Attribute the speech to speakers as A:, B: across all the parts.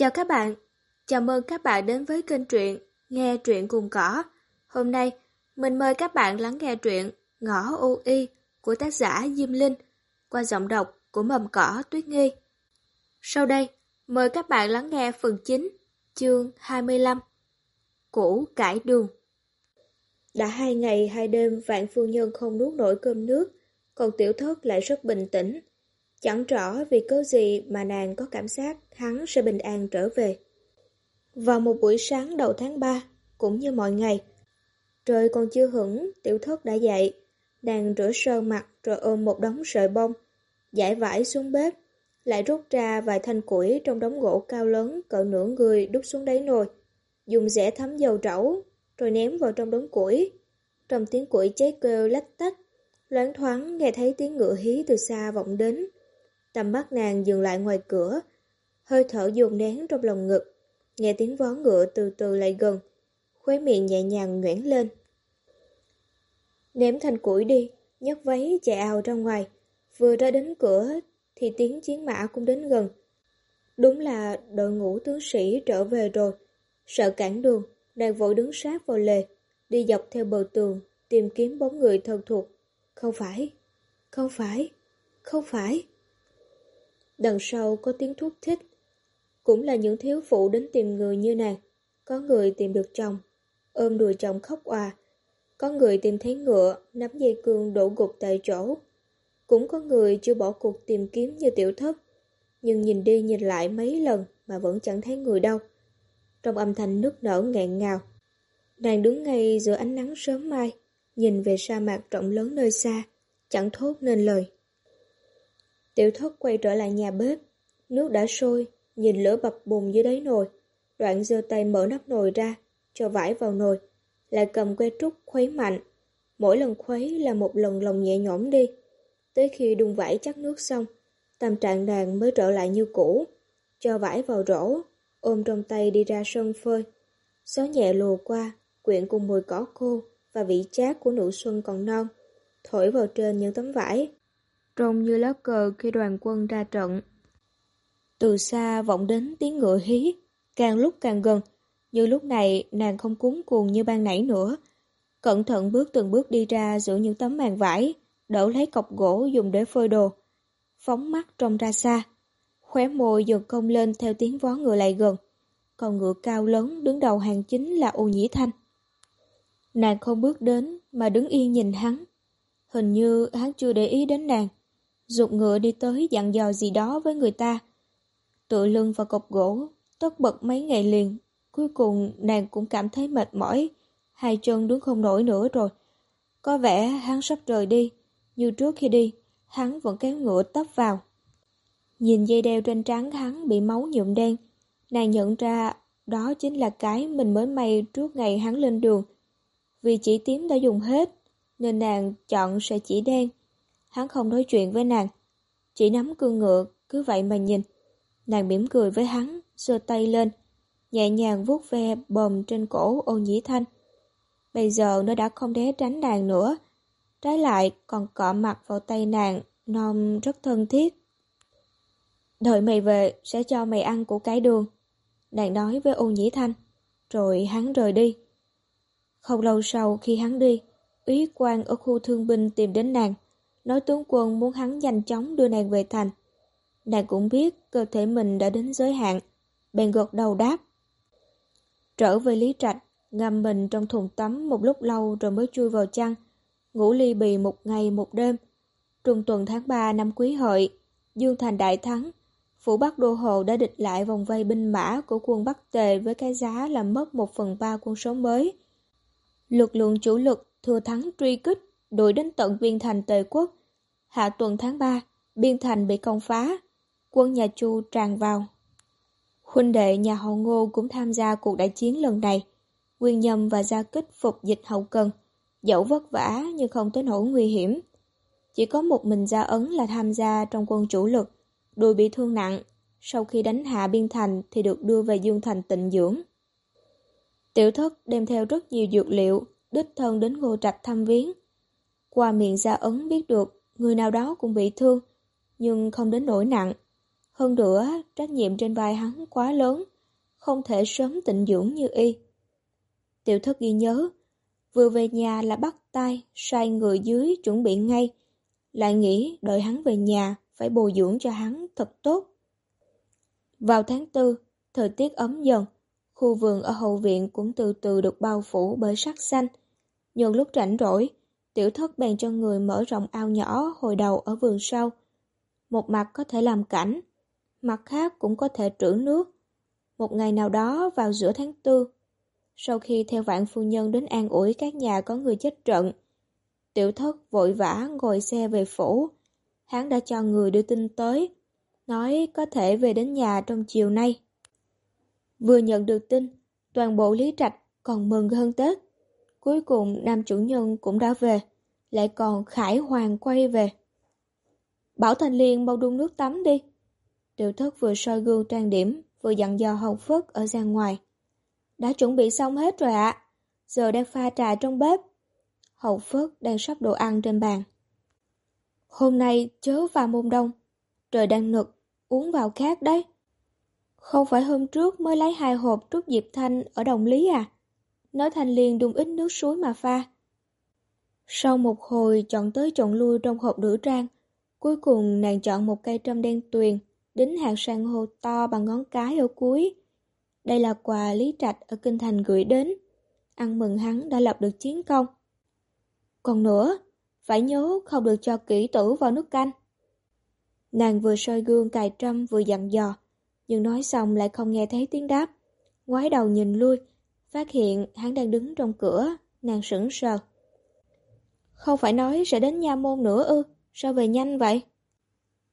A: Chào các bạn, chào mừng các bạn đến với kênh truyện Nghe truyện cùng cỏ. Hôm nay, mình mời các bạn lắng nghe truyện Ngõ Ô Y của tác giả Diêm Linh qua giọng đọc của mầm cỏ Tuyết Nghi. Sau đây, mời các bạn lắng nghe phần 9, chương 25 Củ cải đường Đã hai ngày hai đêm vạn phu nhân không nuốt nổi cơm nước, còn tiểu thất lại rất bình tĩnh. Chẳng rõ vì cớ gì mà nàng có cảm giác hắn sẽ bình an trở về. Vào một buổi sáng đầu tháng 3, cũng như mọi ngày, trời còn chưa hửng, tiểu thất đã dậy. Nàng rửa sơ mặt rồi ôm một đống sợi bông, giải vải xuống bếp, lại rút ra vài thanh củi trong đống gỗ cao lớn cỡ nửa người đút xuống đáy nồi, dùng rẻ thấm dầu trẩu, rồi ném vào trong đống củi. Trong tiếng củi cháy kêu lách tách, loáng thoáng nghe thấy tiếng ngựa hí từ xa vọng đến. Tầm mắt nàng dừng lại ngoài cửa, hơi thở dồn nén trong lòng ngực, nghe tiếng vó ngựa từ từ lại gần, khóe miệng nhẹ nhàng nguyễn lên. Ném thành củi đi, nhấc váy chạy ào ra ngoài, vừa ra đến cửa thì tiếng chiến mã cũng đến gần. Đúng là đội ngũ tướng sĩ trở về rồi, sợ cản đường, nàng vội đứng sát vào lề, đi dọc theo bờ tường, tìm kiếm bóng người thân thuộc. Không phải, không phải, không phải. Đằng sau có tiếng thuốc thích. Cũng là những thiếu phụ đến tìm người như nàng. Có người tìm được chồng, ôm đùi chồng khóc òa. Có người tìm thấy ngựa, nắm dây cương đổ gục tại chỗ. Cũng có người chưa bỏ cuộc tìm kiếm như tiểu thất. Nhưng nhìn đi nhìn lại mấy lần mà vẫn chẳng thấy người đâu. Trong âm thanh nước nở nghẹn ngào. Nàng đứng ngay giữa ánh nắng sớm mai, nhìn về sa mạc rộng lớn nơi xa, chẳng thốt nên lời. Tiểu thất quay trở lại nhà bếp. Nước đã sôi, nhìn lửa bập bùng dưới đáy nồi. Đoạn giơ tay mở nắp nồi ra, cho vải vào nồi. Lại cầm que trúc khuấy mạnh. Mỗi lần khuấy là một lần lòng nhẹ nhõm đi. Tới khi đun vải chắc nước xong, tâm trạng nàng mới trở lại như cũ. Cho vải vào rổ, ôm trong tay đi ra sân phơi. Gió nhẹ lùa qua, quyện cùng mùi cỏ khô và vị chát của nụ xuân còn non, thổi vào trên những tấm vải trông như lá cờ khi đoàn quân ra trận. Từ xa vọng đến tiếng ngựa hí, càng lúc càng gần, như lúc này nàng không cuốn cuồng như ban nãy nữa. Cẩn thận bước từng bước đi ra giữa những tấm màn vải, đỡ lấy cọc gỗ dùng để phơi đồ. Phóng mắt trông ra xa, khóe môi dần cong lên theo tiếng vó ngựa lại gần. Còn ngựa cao lớn đứng đầu hàng chính là ô nhĩ thanh. Nàng không bước đến mà đứng yên nhìn hắn. Hình như hắn chưa để ý đến nàng dụng ngựa đi tới dặn dò gì đó với người ta. Tựa lưng vào cọc gỗ, tất bật mấy ngày liền. Cuối cùng nàng cũng cảm thấy mệt mỏi, hai chân đứng không nổi nữa rồi. Có vẻ hắn sắp rời đi, như trước khi đi, hắn vẫn kéo ngựa tấp vào. Nhìn dây đeo trên trán hắn bị máu nhuộm đen, nàng nhận ra đó chính là cái mình mới may trước ngày hắn lên đường. Vì chỉ tím đã dùng hết, nên nàng chọn sợi chỉ đen. Hắn không nói chuyện với nàng, chỉ nắm cương ngựa, cứ vậy mà nhìn. Nàng mỉm cười với hắn, giơ tay lên, nhẹ nhàng vuốt ve bồm trên cổ ô nhĩ thanh. Bây giờ nó đã không đế tránh nàng nữa, trái lại còn cọ mặt vào tay nàng, non rất thân thiết. Đợi mày về, sẽ cho mày ăn của cái đường. Nàng nói với ô nhĩ thanh, rồi hắn rời đi. Không lâu sau khi hắn đi, úy quan ở khu thương binh tìm đến nàng nói tướng quân muốn hắn nhanh chóng đưa nàng về thành. Nàng cũng biết cơ thể mình đã đến giới hạn, bèn gật đầu đáp. Trở về Lý Trạch, ngâm mình trong thùng tắm một lúc lâu rồi mới chui vào chăn, ngủ ly bì một ngày một đêm. Trung tuần tháng 3 năm Quý Hợi, Dương Thành đại thắng, Phủ Bắc Đô Hồ đã địch lại vòng vây binh mã của quân Bắc Tề với cái giá là mất một phần ba quân số mới. Lực lượng chủ lực thừa thắng truy kích đuổi đến tận biên thành Tề quốc. Hạ tuần tháng 3, biên thành bị công phá, quân nhà Chu tràn vào. Huynh đệ nhà họ Ngô cũng tham gia cuộc đại chiến lần này. Nguyên Nhâm và Gia Kích phục dịch hậu cần, dẫu vất vả nhưng không tới nỗi nguy hiểm. Chỉ có một mình Gia Ấn là tham gia trong quân chủ lực, đùi bị thương nặng. Sau khi đánh hạ biên thành thì được đưa về Dương Thành tịnh dưỡng. Tiểu thất đem theo rất nhiều dược liệu, đích thân đến Ngô Trạch thăm viếng. Qua miệng Gia Ấn biết được người nào đó cũng bị thương, nhưng không đến nỗi nặng. Hơn nữa, trách nhiệm trên vai hắn quá lớn, không thể sớm tịnh dưỡng như y. Tiểu thất ghi nhớ, vừa về nhà là bắt tay, xoay người dưới chuẩn bị ngay, lại nghĩ đợi hắn về nhà phải bồi dưỡng cho hắn thật tốt. Vào tháng tư, thời tiết ấm dần, khu vườn ở hậu viện cũng từ từ được bao phủ bởi sắc xanh. Nhưng lúc rảnh rỗi, tiểu thất bèn cho người mở rộng ao nhỏ hồi đầu ở vườn sau. Một mặt có thể làm cảnh, mặt khác cũng có thể trữ nước. Một ngày nào đó vào giữa tháng tư, sau khi theo vạn phu nhân đến an ủi các nhà có người chết trận, tiểu thất vội vã ngồi xe về phủ. Hắn đã cho người đưa tin tới, nói có thể về đến nhà trong chiều nay. Vừa nhận được tin, toàn bộ Lý Trạch còn mừng hơn Tết. Cuối cùng nam chủ nhân cũng đã về, lại còn Khải Hoàng quay về. Bảo Thành Liên mau đun nước tắm đi. Tiểu thất vừa soi gương trang điểm, vừa dặn dò Hồng phất ở ra ngoài. Đã chuẩn bị xong hết rồi ạ. Giờ đang pha trà trong bếp. Hậu phất đang sắp đồ ăn trên bàn. Hôm nay chớ vào môn đông. Trời đang nực, uống vào khác đấy. Không phải hôm trước mới lấy hai hộp trúc diệp thanh ở đồng lý à? Nói thanh liền đun ít nước suối mà pha. Sau một hồi chọn tới chọn lui trong hộp nữ trang, cuối cùng nàng chọn một cây trâm đen tuyền, đính hạt san hô to bằng ngón cái ở cuối. Đây là quà Lý Trạch ở Kinh Thành gửi đến. Ăn mừng hắn đã lập được chiến công. Còn nữa, phải nhớ không được cho kỹ tử vào nước canh. Nàng vừa soi gương cài trâm vừa dặn dò, nhưng nói xong lại không nghe thấy tiếng đáp. Ngoái đầu nhìn lui, phát hiện hắn đang đứng trong cửa, nàng sững sờ. Không phải nói sẽ đến nha môn nữa ư, sao về nhanh vậy?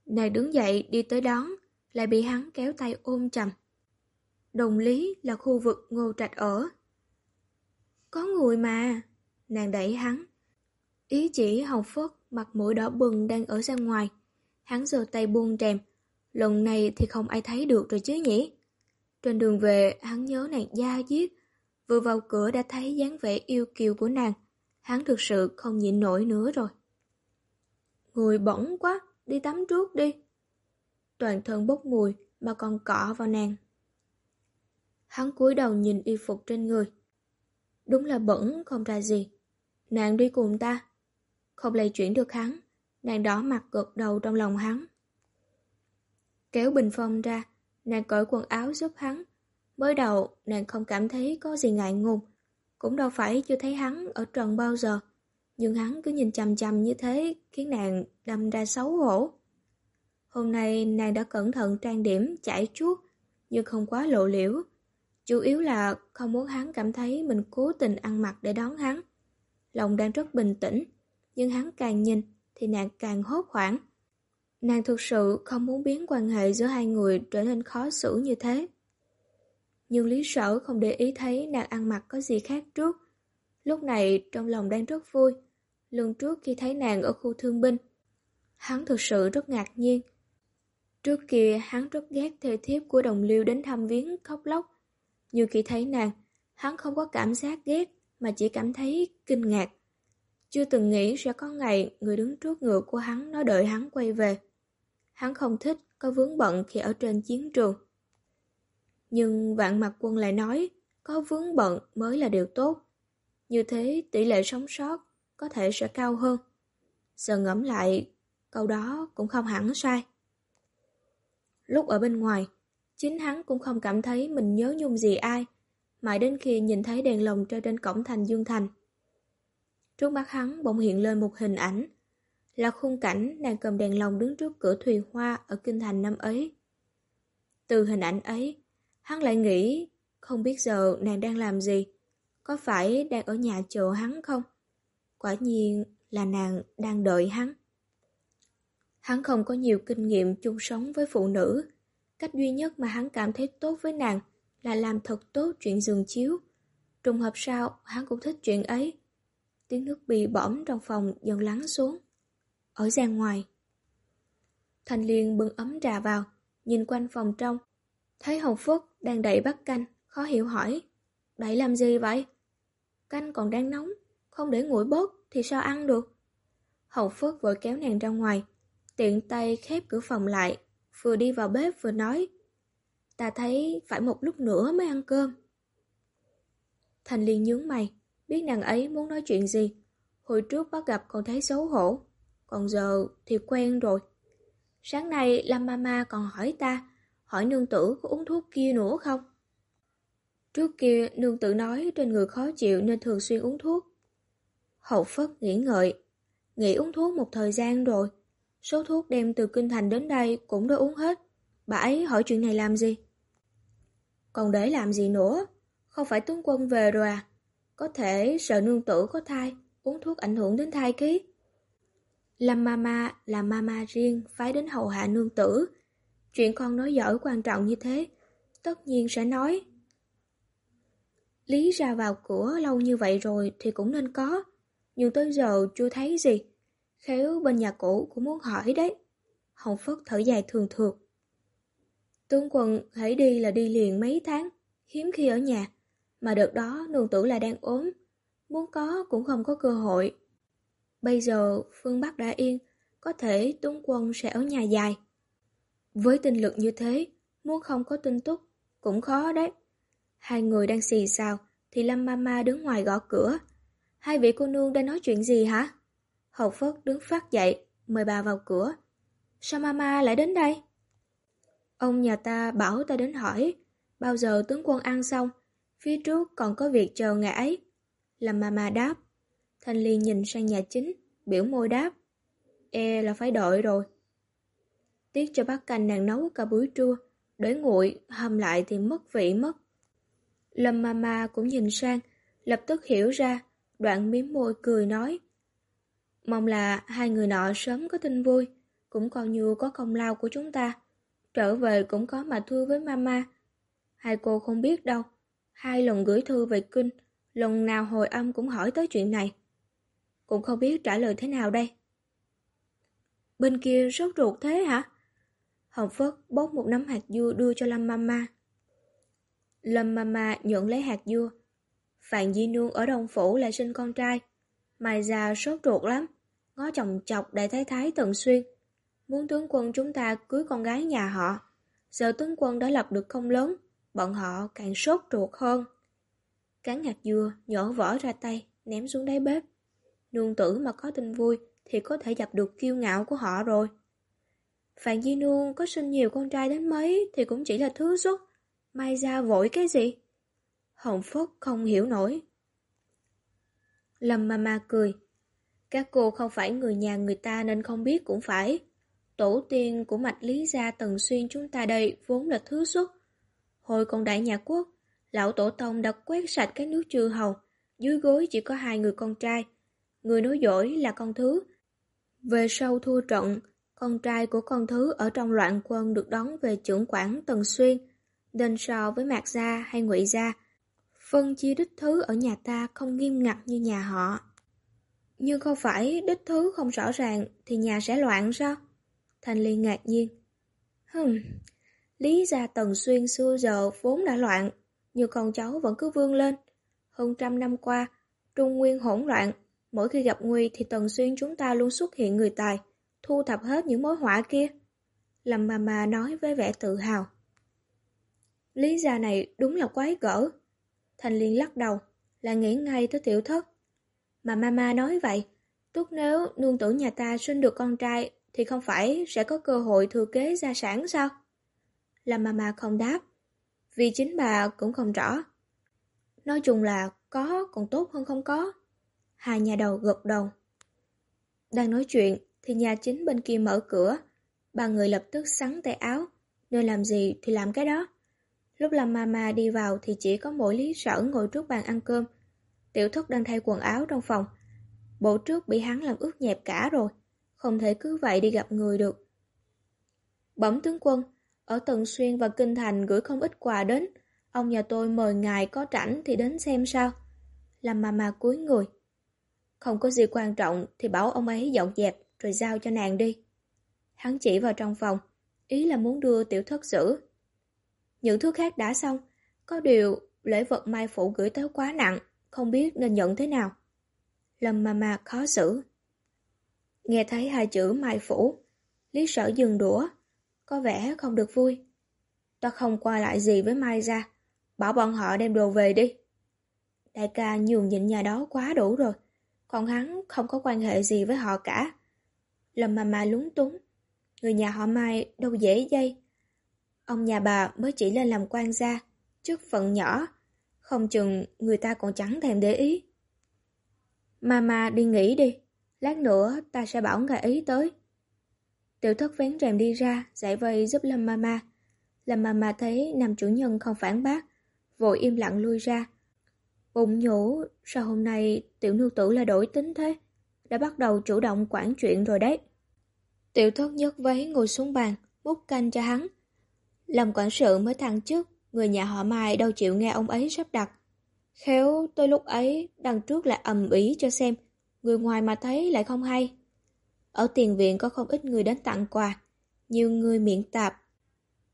A: Nàng đứng dậy đi tới đón, lại bị hắn kéo tay ôm chầm. Đồng lý là khu vực ngô trạch ở. Có người mà, nàng đẩy hắn. Ý chỉ hồng phất mặt mũi đỏ bừng đang ở ra ngoài. Hắn giơ tay buông rèm, Lần này thì không ai thấy được rồi chứ nhỉ? Trên đường về, hắn nhớ nàng da diết. Vừa vào cửa đã thấy dáng vẻ yêu kiều của nàng. Hắn thực sự không nhịn nổi nữa rồi. Người bỏng quá, đi tắm trước đi. Toàn thân bốc mùi mà còn cọ vào nàng. Hắn cúi đầu nhìn y phục trên người. Đúng là bẩn không ra gì. Nàng đi cùng ta. Không lay chuyển được hắn. Nàng đỏ mặt gật đầu trong lòng hắn. Kéo bình phong ra, nàng cởi quần áo giúp hắn. Mới đầu, nàng không cảm thấy có gì ngại ngùng. Cũng đâu phải chưa thấy hắn ở trần bao giờ. Nhưng hắn cứ nhìn chằm chằm như thế, khiến nàng đâm ra xấu hổ. Hôm nay nàng đã cẩn thận trang điểm, chải chuốt, nhưng không quá lộ liễu. Chủ yếu là không muốn hắn cảm thấy mình cố tình ăn mặc để đón hắn. Lòng đang rất bình tĩnh, nhưng hắn càng nhìn thì nàng càng hốt hoảng. Nàng thực sự không muốn biến quan hệ giữa hai người trở nên khó xử như thế. Nhưng Lý Sở không để ý thấy nàng ăn mặc có gì khác trước. Lúc này trong lòng đang rất vui. Lần trước khi thấy nàng ở khu thương binh, hắn thực sự rất ngạc nhiên. Trước kia hắn rất ghét thê thiếp của đồng liêu đến thăm viếng khóc lóc. Nhưng khi thấy nàng, hắn không có cảm giác ghét mà chỉ cảm thấy kinh ngạc. Chưa từng nghĩ sẽ có ngày người đứng trước ngựa của hắn nói đợi hắn quay về. Hắn không thích có vướng bận khi ở trên chiến trường. Nhưng vạn mặt quân lại nói, có vướng bận mới là điều tốt. Như thế tỷ lệ sống sót có thể sẽ cao hơn. Giờ ngẫm lại, câu đó cũng không hẳn sai. Lúc ở bên ngoài, chính hắn cũng không cảm thấy mình nhớ nhung gì ai, mãi đến khi nhìn thấy đèn lồng treo trên cổng thành Dương Thành. Trước mắt hắn bỗng hiện lên một hình ảnh, là khung cảnh nàng cầm đèn lồng đứng trước cửa thuyền hoa ở kinh thành năm ấy. Từ hình ảnh ấy, hắn lại nghĩ không biết giờ nàng đang làm gì, có phải đang ở nhà chờ hắn không? Quả nhiên là nàng đang đợi hắn. Hắn không có nhiều kinh nghiệm chung sống với phụ nữ. Cách duy nhất mà hắn cảm thấy tốt với nàng là làm thật tốt chuyện giường chiếu. Trùng hợp sao, hắn cũng thích chuyện ấy. Tiếng nước bị bõm trong phòng dần lắng xuống ở ra ngoài. thành liền bưng ấm trà vào, nhìn quanh phòng trong. Thấy Hồng Phúc đang đẩy bát canh, khó hiểu hỏi. Đẩy làm gì vậy? Canh còn đang nóng, không để nguội bớt thì sao ăn được? hậu phước vội kéo nàng ra ngoài, tiện tay khép cửa phòng lại, vừa đi vào bếp vừa nói. Ta thấy phải một lúc nữa mới ăn cơm. Thành Liên nhướng mày, biết nàng ấy muốn nói chuyện gì. Hồi trước bắt gặp còn thấy xấu hổ, còn giờ thì quen rồi. Sáng nay Lâm Mama còn hỏi ta, hỏi nương tử có uống thuốc kia nữa không? Trước kia nương tử nói trên người khó chịu nên thường xuyên uống thuốc. Hậu Phất nghĩ ngợi, nghĩ uống thuốc một thời gian rồi. Số thuốc đem từ Kinh Thành đến đây cũng đã uống hết. Bà ấy hỏi chuyện này làm gì? Còn để làm gì nữa? Không phải tướng quân về rồi à? Có thể sợ nương tử có thai, uống thuốc ảnh hưởng đến thai khí Lâm Mama là Mama riêng phái đến hầu hạ nương tử. Chuyện con nói giỏi quan trọng như thế, tất nhiên sẽ nói. Lý ra vào cửa lâu như vậy rồi thì cũng nên có, nhưng tới giờ chưa thấy gì. Khéo bên nhà cũ cũng muốn hỏi đấy. Hồng Phất thở dài thường thượt. Tướng quân hãy đi là đi liền mấy tháng, hiếm khi ở nhà. Mà đợt đó nương tử là đang ốm, muốn có cũng không có cơ hội. Bây giờ phương Bắc đã yên, có thể tướng quân sẽ ở nhà dài. Với tinh lực như thế, muốn không có tin tức cũng khó đấy. Hai người đang xì xào, thì Lâm Mama đứng ngoài gõ cửa. Hai vị cô nương đang nói chuyện gì hả? Hậu Phất đứng phát dậy, mời bà vào cửa. Sao Mama lại đến đây? Ông nhà ta bảo ta đến hỏi, bao giờ tướng quân ăn xong, phía trước còn có việc chờ ngài ấy. Lâm Mama đáp. Thanh Ly nhìn sang nhà chính, biểu môi đáp. E là phải đợi rồi. Tiếc cho bác canh nàng nấu cả buổi trưa, để nguội, hầm lại thì mất vị mất. Lâm Mama cũng nhìn sang, lập tức hiểu ra, đoạn miếm môi cười nói. Mong là hai người nọ sớm có tin vui, cũng còn như có công lao của chúng ta. Trở về cũng có mà thưa với Mama. Hai cô không biết đâu, hai lần gửi thư về kinh, lần nào hồi âm cũng hỏi tới chuyện này. Cũng không biết trả lời thế nào đây. Bên kia sốt ruột thế hả? Hồng Phất bốc một nắm hạt dưa đưa cho Lâm Mama. Lâm Mama nhận lấy hạt dưa. Phạm Di Nương ở Đông Phủ lại sinh con trai. Mai già sốt ruột lắm. Ngó chồng chọc đại thái thái tận Xuyên. Muốn tướng quân chúng ta cưới con gái nhà họ. Giờ tướng quân đã lập được công lớn. Bọn họ càng sốt ruột hơn. Cắn hạt dưa, nhổ vỏ ra tay, ném xuống đáy bếp. Nương tử mà có tin vui thì có thể dập được kiêu ngạo của họ rồi. Phạm Di Nương có sinh nhiều con trai đến mấy thì cũng chỉ là thứ xuất. Mai ra vội cái gì? Hồng Phúc không hiểu nổi. Lâm Mama cười. Các cô không phải người nhà người ta nên không biết cũng phải. Tổ tiên của mạch lý gia Tần Xuyên chúng ta đây vốn là thứ xuất. Hồi còn đại nhà quốc, lão tổ tông đã quét sạch cái nước chư hầu. Dưới gối chỉ có hai người con trai. Người nói dỗi là con thứ. Về sau thua trận, con trai của con thứ ở trong loạn quân được đón về trưởng quản Tần Xuyên nên so với Mạc Gia hay Ngụy Gia, phân chia đích thứ ở nhà ta không nghiêm ngặt như nhà họ. Nhưng không phải đích thứ không rõ ràng thì nhà sẽ loạn sao? Thành Liên ngạc nhiên. Hừm, lý gia Tần Xuyên xưa giờ vốn đã loạn, nhưng con cháu vẫn cứ vươn lên. Hơn trăm năm qua, Trung Nguyên hỗn loạn, mỗi khi gặp nguy thì Tần Xuyên chúng ta luôn xuất hiện người tài, thu thập hết những mối họa kia. Lâm mama nói với vẻ tự hào. Lý gia này đúng là quái gở. Thành Liên lắc đầu, là nghĩ ngay tới tiểu thất. Mà mama nói vậy, tốt nếu nương tử nhà ta sinh được con trai thì không phải sẽ có cơ hội thừa kế gia sản sao? Là mama không đáp, vì chính bà cũng không rõ. Nói chung là có còn tốt hơn không có. Hai nhà đầu gật đầu. Đang nói chuyện thì nhà chính bên kia mở cửa. Ba người lập tức sắn tay áo, nên làm gì thì làm cái đó. Lúc làm mama đi vào thì chỉ có mỗi lý sở ngồi trước bàn ăn cơm. Tiểu thúc đang thay quần áo trong phòng. Bộ trước bị hắn làm ướt nhẹp cả rồi, không thể cứ vậy đi gặp người được. Bẩm tướng quân, ở Tần Xuyên và Kinh Thành gửi không ít quà đến. Ông nhà tôi mời ngài có rảnh thì đến xem sao. Làm mama cúi người. Không có gì quan trọng thì bảo ông ấy dọn dẹp rồi giao cho nàng đi. Hắn chỉ vào trong phòng, ý là muốn đưa tiểu thất giữ. Những thứ khác đã xong, có điều lễ vật mai phụ gửi tới quá nặng, không biết nên nhận thế nào. Lâm Mama khó xử. Nghe thấy hai chữ mai phủ, Lý sở dừng đũa, có vẻ không được vui. Ta không qua lại gì với Mai ra. Bảo bọn họ đem đồ về đi. Đại ca nhường nhịn nhà đó quá đủ rồi. Còn hắn không có quan hệ gì với họ cả. Lâm mà mà lúng túng. Người nhà họ Mai đâu dễ dây. Ông nhà bà mới chỉ lên làm quan gia, chức phận nhỏ. Không chừng người ta còn chẳng thèm để ý. Mama đi nghỉ đi. Lát nữa ta sẽ bảo ngài ý tới. Tiểu thất vén rèm đi ra, giải vây giúp Lâm Mama. Lâm Mama thấy nam chủ nhân không phản bác, vội im lặng lui ra. Bụng nhủ, sao hôm nay tiểu nương tử là đổi tính thế? Đã bắt đầu chủ động quản chuyện rồi đấy. Tiểu thất nhấc váy ngồi xuống bàn, múc canh cho hắn. Làm quản sự mới thăng chức, người nhà họ Mai đâu chịu nghe ông ấy sắp đặt. Khéo tôi lúc ấy đằng trước lại ầm ý cho xem, người ngoài mà thấy lại không hay. Ở tiền viện có không ít người đến tặng quà, nhiều người miệng tạp.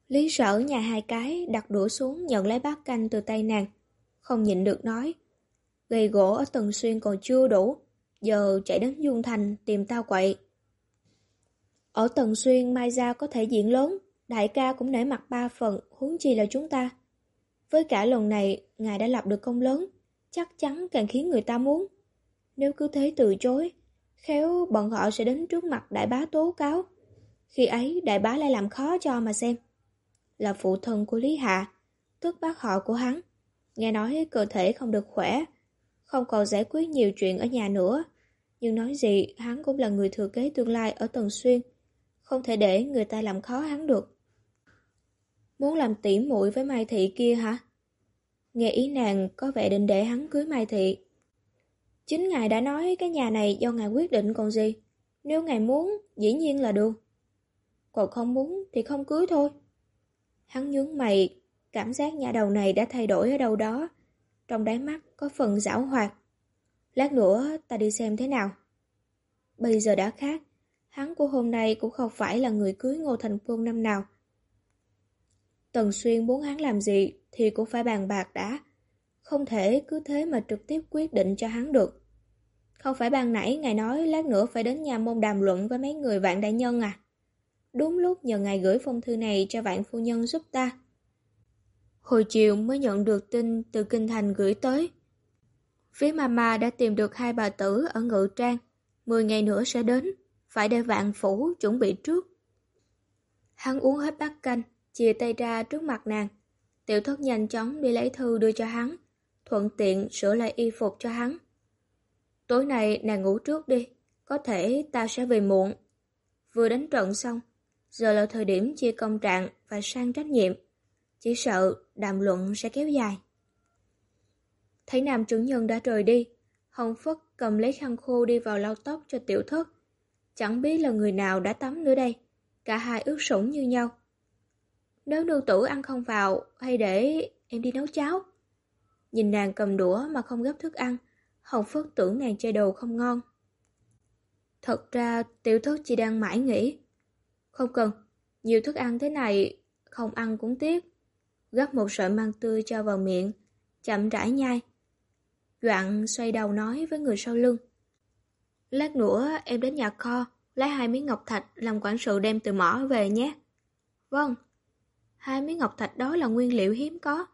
A: Lý sở nhà hai cái đặt đũa xuống nhận lấy bát canh từ tay nàng, không nhịn được nói. Gầy gỗ ở Tần Xuyên còn chưa đủ, giờ chạy đến Dung Thành tìm tao quậy. Ở Tần Xuyên Mai Gia có thể diễn lớn, đại ca cũng nể mặt ba phần, huống chi là chúng ta. Với cả lần này, ngài đã lập được công lớn, chắc chắn càng khiến người ta muốn. Nếu cứ thế từ chối, khéo bọn họ sẽ đến trước mặt đại bá tố cáo. Khi ấy đại bá lại làm khó cho mà xem. Là phụ thân của Lý Hạ, tức bác họ của hắn. Nghe nói cơ thể không được khỏe, không còn giải quyết nhiều chuyện ở nhà nữa. Nhưng nói gì, hắn cũng là người thừa kế tương lai ở Tần Xuyên. Không thể để người ta làm khó hắn được. Muốn làm tỉ muội với Mai Thị kia hả? Nghe ý nàng có vẻ định để hắn cưới Mai Thị. Chính ngài đã nói cái nhà này do ngài quyết định còn gì. Nếu ngài muốn, dĩ nhiên là được. Còn không muốn thì không cưới thôi. Hắn nhướng mày, cảm giác nhà đầu này đã thay đổi ở đâu đó. Trong đáy mắt có phần giảo hoạt. Lát nữa ta đi xem thế nào. Bây giờ đã khác, hắn của hôm nay cũng không phải là người cưới Ngô Thành Phương năm nào. Tần Xuyên muốn hắn làm gì thì cũng phải bàn bạc đã. Không thể cứ thế mà trực tiếp quyết định cho hắn được. Không phải ban nãy ngài nói lát nữa phải đến nhà môn đàm luận với mấy người vạn đại nhân à? Đúng lúc nhờ ngài gửi phong thư này cho vạn phu nhân giúp ta. Hồi chiều mới nhận được tin từ Kinh Thành gửi tới. Phía mama đã tìm được hai bà tử ở Ngự Trang. Mười ngày nữa sẽ đến, phải để vạn phủ chuẩn bị trước. Hắn uống hết bát canh, chia tay ra trước mặt nàng. Tiểu thất nhanh chóng đi lấy thư đưa cho hắn, thuận tiện sửa lại y phục cho hắn. Tối nay nàng ngủ trước đi, có thể ta sẽ về muộn. Vừa đánh trận xong, giờ là thời điểm chia công trạng và sang trách nhiệm. Chỉ sợ đàm luận sẽ kéo dài. Thấy nam chủ nhân đã rời đi, Hồng Phất cầm lấy khăn khô đi vào lau tóc cho tiểu thất. Chẳng biết là người nào đã tắm nữa đây, cả hai ướt sũng như nhau. Nếu nương tử ăn không vào, hay để em đi nấu cháo. Nhìn nàng cầm đũa mà không gấp thức ăn, Hồng Phất tưởng nàng chơi đồ không ngon. Thật ra tiểu thất chỉ đang mãi nghĩ. Không cần, nhiều thức ăn thế này, không ăn cũng tiếc. gấp một sợi măng tươi cho vào miệng, chậm rãi nhai. Đoạn xoay đầu nói với người sau lưng. Lát nữa em đến nhà kho, lấy hai miếng ngọc thạch làm quản sự đem từ mỏ về nhé. Vâng, hai miếng ngọc thạch đó là nguyên liệu hiếm có.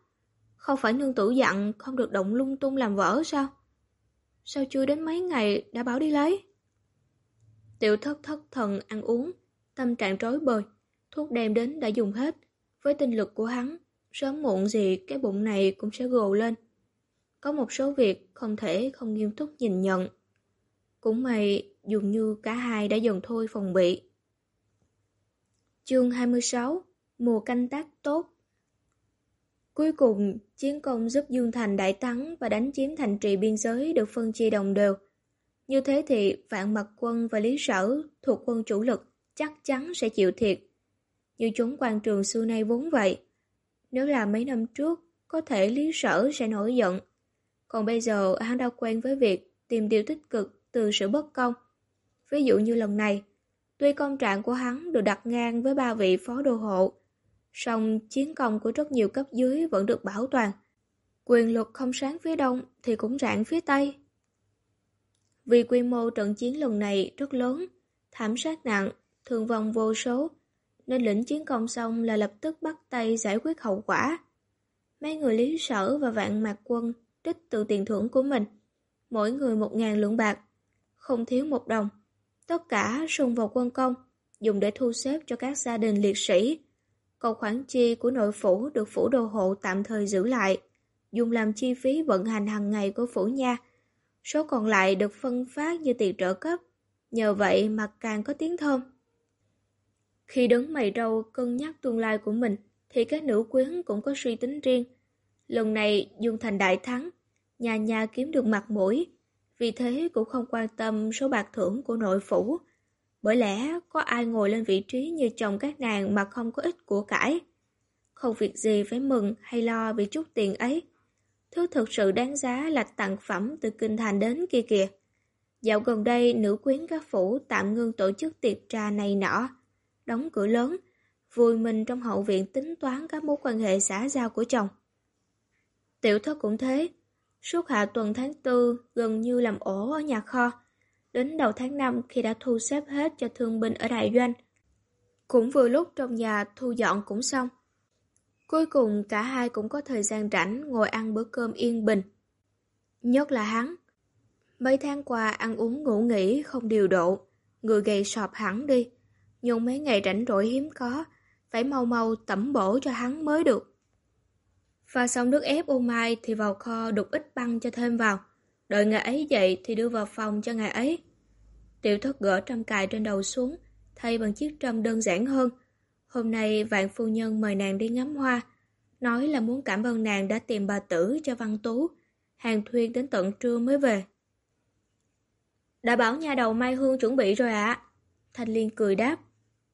A: Không phải nương tử dặn không được động lung tung làm vỡ sao? Sao chưa đến mấy ngày đã bảo đi lấy? Tiểu thất thất thần ăn uống, tâm trạng rối bời, thuốc đem đến đã dùng hết. Với tinh lực của hắn, sớm muộn gì cái bụng này cũng sẽ gồ lên. Có một số việc không thể không nghiêm túc nhìn nhận. Cũng may dường như cả hai đã dần thôi phòng bị. Chương 26 Mùa canh tác tốt Cuối cùng, chiến công giúp Dương Thành đại thắng và đánh chiếm thành trì biên giới được phân chia đồng đều. Như thế thì Vạn Mặt Quân và Lý Sở thuộc quân chủ lực chắc chắn sẽ chịu thiệt. Như chúng quan trường xưa nay vốn vậy. Nếu là mấy năm trước, có thể Lý Sở sẽ nổi giận. Còn bây giờ hắn đã quen với việc tìm điều tích cực từ sự bất công. Ví dụ như lần này, tuy công trạng của hắn được đặt ngang với ba vị phó đô hộ, song chiến công của rất nhiều cấp dưới vẫn được bảo toàn. Quyền lực không sáng phía đông thì cũng rạng phía tây. Vì quy mô trận chiến lần này rất lớn, thảm sát nặng, thương vong vô số, nên lĩnh chiến công xong là lập tức bắt tay giải quyết hậu quả. Mấy người lý sở và vạn mạc quân trích từ tiền thưởng của mình, mỗi người một ngàn lượng bạc, không thiếu một đồng. Tất cả sung vào quân công, dùng để thu xếp cho các gia đình liệt sĩ. Còn khoản chi của nội phủ được phủ đô hộ tạm thời giữ lại, dùng làm chi phí vận hành hàng ngày của phủ nha. Số còn lại được phân phát như tiền trợ cấp, nhờ vậy mà càng có tiếng thơm. Khi đứng mày râu cân nhắc tương lai của mình, thì các nữ quyến cũng có suy tính riêng. Lần này dung thành đại thắng, nhà nhà kiếm được mặt mũi, vì thế cũng không quan tâm số bạc thưởng của nội phủ. Bởi lẽ có ai ngồi lên vị trí như chồng các nàng mà không có ích của cải. Không việc gì phải mừng hay lo vì chút tiền ấy. Thứ thực sự đáng giá là tặng phẩm từ kinh thành đến kia kìa. Dạo gần đây, nữ quyến các phủ tạm ngưng tổ chức tiệc trà này nọ, đóng cửa lớn, vui mình trong hậu viện tính toán các mối quan hệ xã giao của chồng. Tiểu thất cũng thế, suốt hạ tuần tháng tư gần như làm ổ ở nhà kho, đến đầu tháng 5 khi đã thu xếp hết cho thương binh ở đại doanh. Cũng vừa lúc trong nhà thu dọn cũng xong. Cuối cùng cả hai cũng có thời gian rảnh ngồi ăn bữa cơm yên bình. Nhất là hắn. Mấy tháng qua ăn uống ngủ nghỉ không điều độ, người gầy sọp hẳn đi. Nhưng mấy ngày rảnh rỗi hiếm có, phải mau mau tẩm bổ cho hắn mới được. Pha xong nước ép ô mai thì vào kho đục ít băng cho thêm vào. Đợi ngày ấy dậy thì đưa vào phòng cho ngày ấy. Tiểu thất gỡ trăm cài trên đầu xuống, thay bằng chiếc trâm đơn giản hơn. Hôm nay vạn phu nhân mời nàng đi ngắm hoa, nói là muốn cảm ơn nàng đã tìm bà tử cho văn tú. Hàng thuyên đến tận trưa mới về. Đã bảo nhà đầu Mai Hương chuẩn bị rồi ạ. Thanh Liên cười đáp.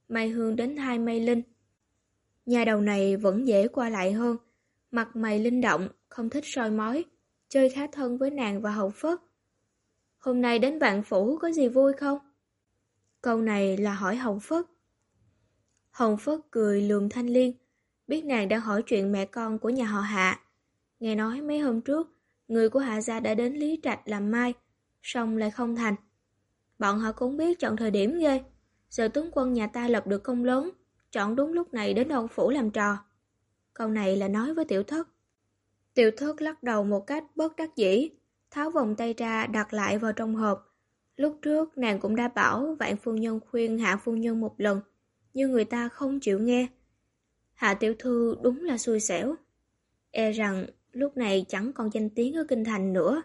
A: Mai Hương đến hai Mai Linh. Nhà đầu này vẫn dễ qua lại hơn. Mặt mày linh động, không thích soi mói. Chơi khá thân với nàng và hậu phất. Hôm nay đến vạn phủ có gì vui không? Câu này là hỏi Hồng Phất. Hồng Phất cười lườm Thanh Liên, biết nàng đang hỏi chuyện mẹ con của nhà họ Hạ. Nghe nói mấy hôm trước, người của Hạ gia đã đến Lý Trạch làm mai, xong lại không thành. Bọn họ cũng biết chọn thời điểm ghê. Giờ tướng quân nhà ta lập được công lớn, chọn đúng lúc này đến Đông Phủ làm trò. Câu này là nói với tiểu thất. Tiểu thất lắc đầu một cách bất đắc dĩ, tháo vòng tay ra đặt lại vào trong hộp. Lúc trước nàng cũng đã bảo vạn phu nhân khuyên hạ phu nhân một lần, nhưng người ta không chịu nghe. Hạ tiểu thư đúng là xui xẻo. E rằng lúc này chẳng còn danh tiếng ở kinh thành nữa.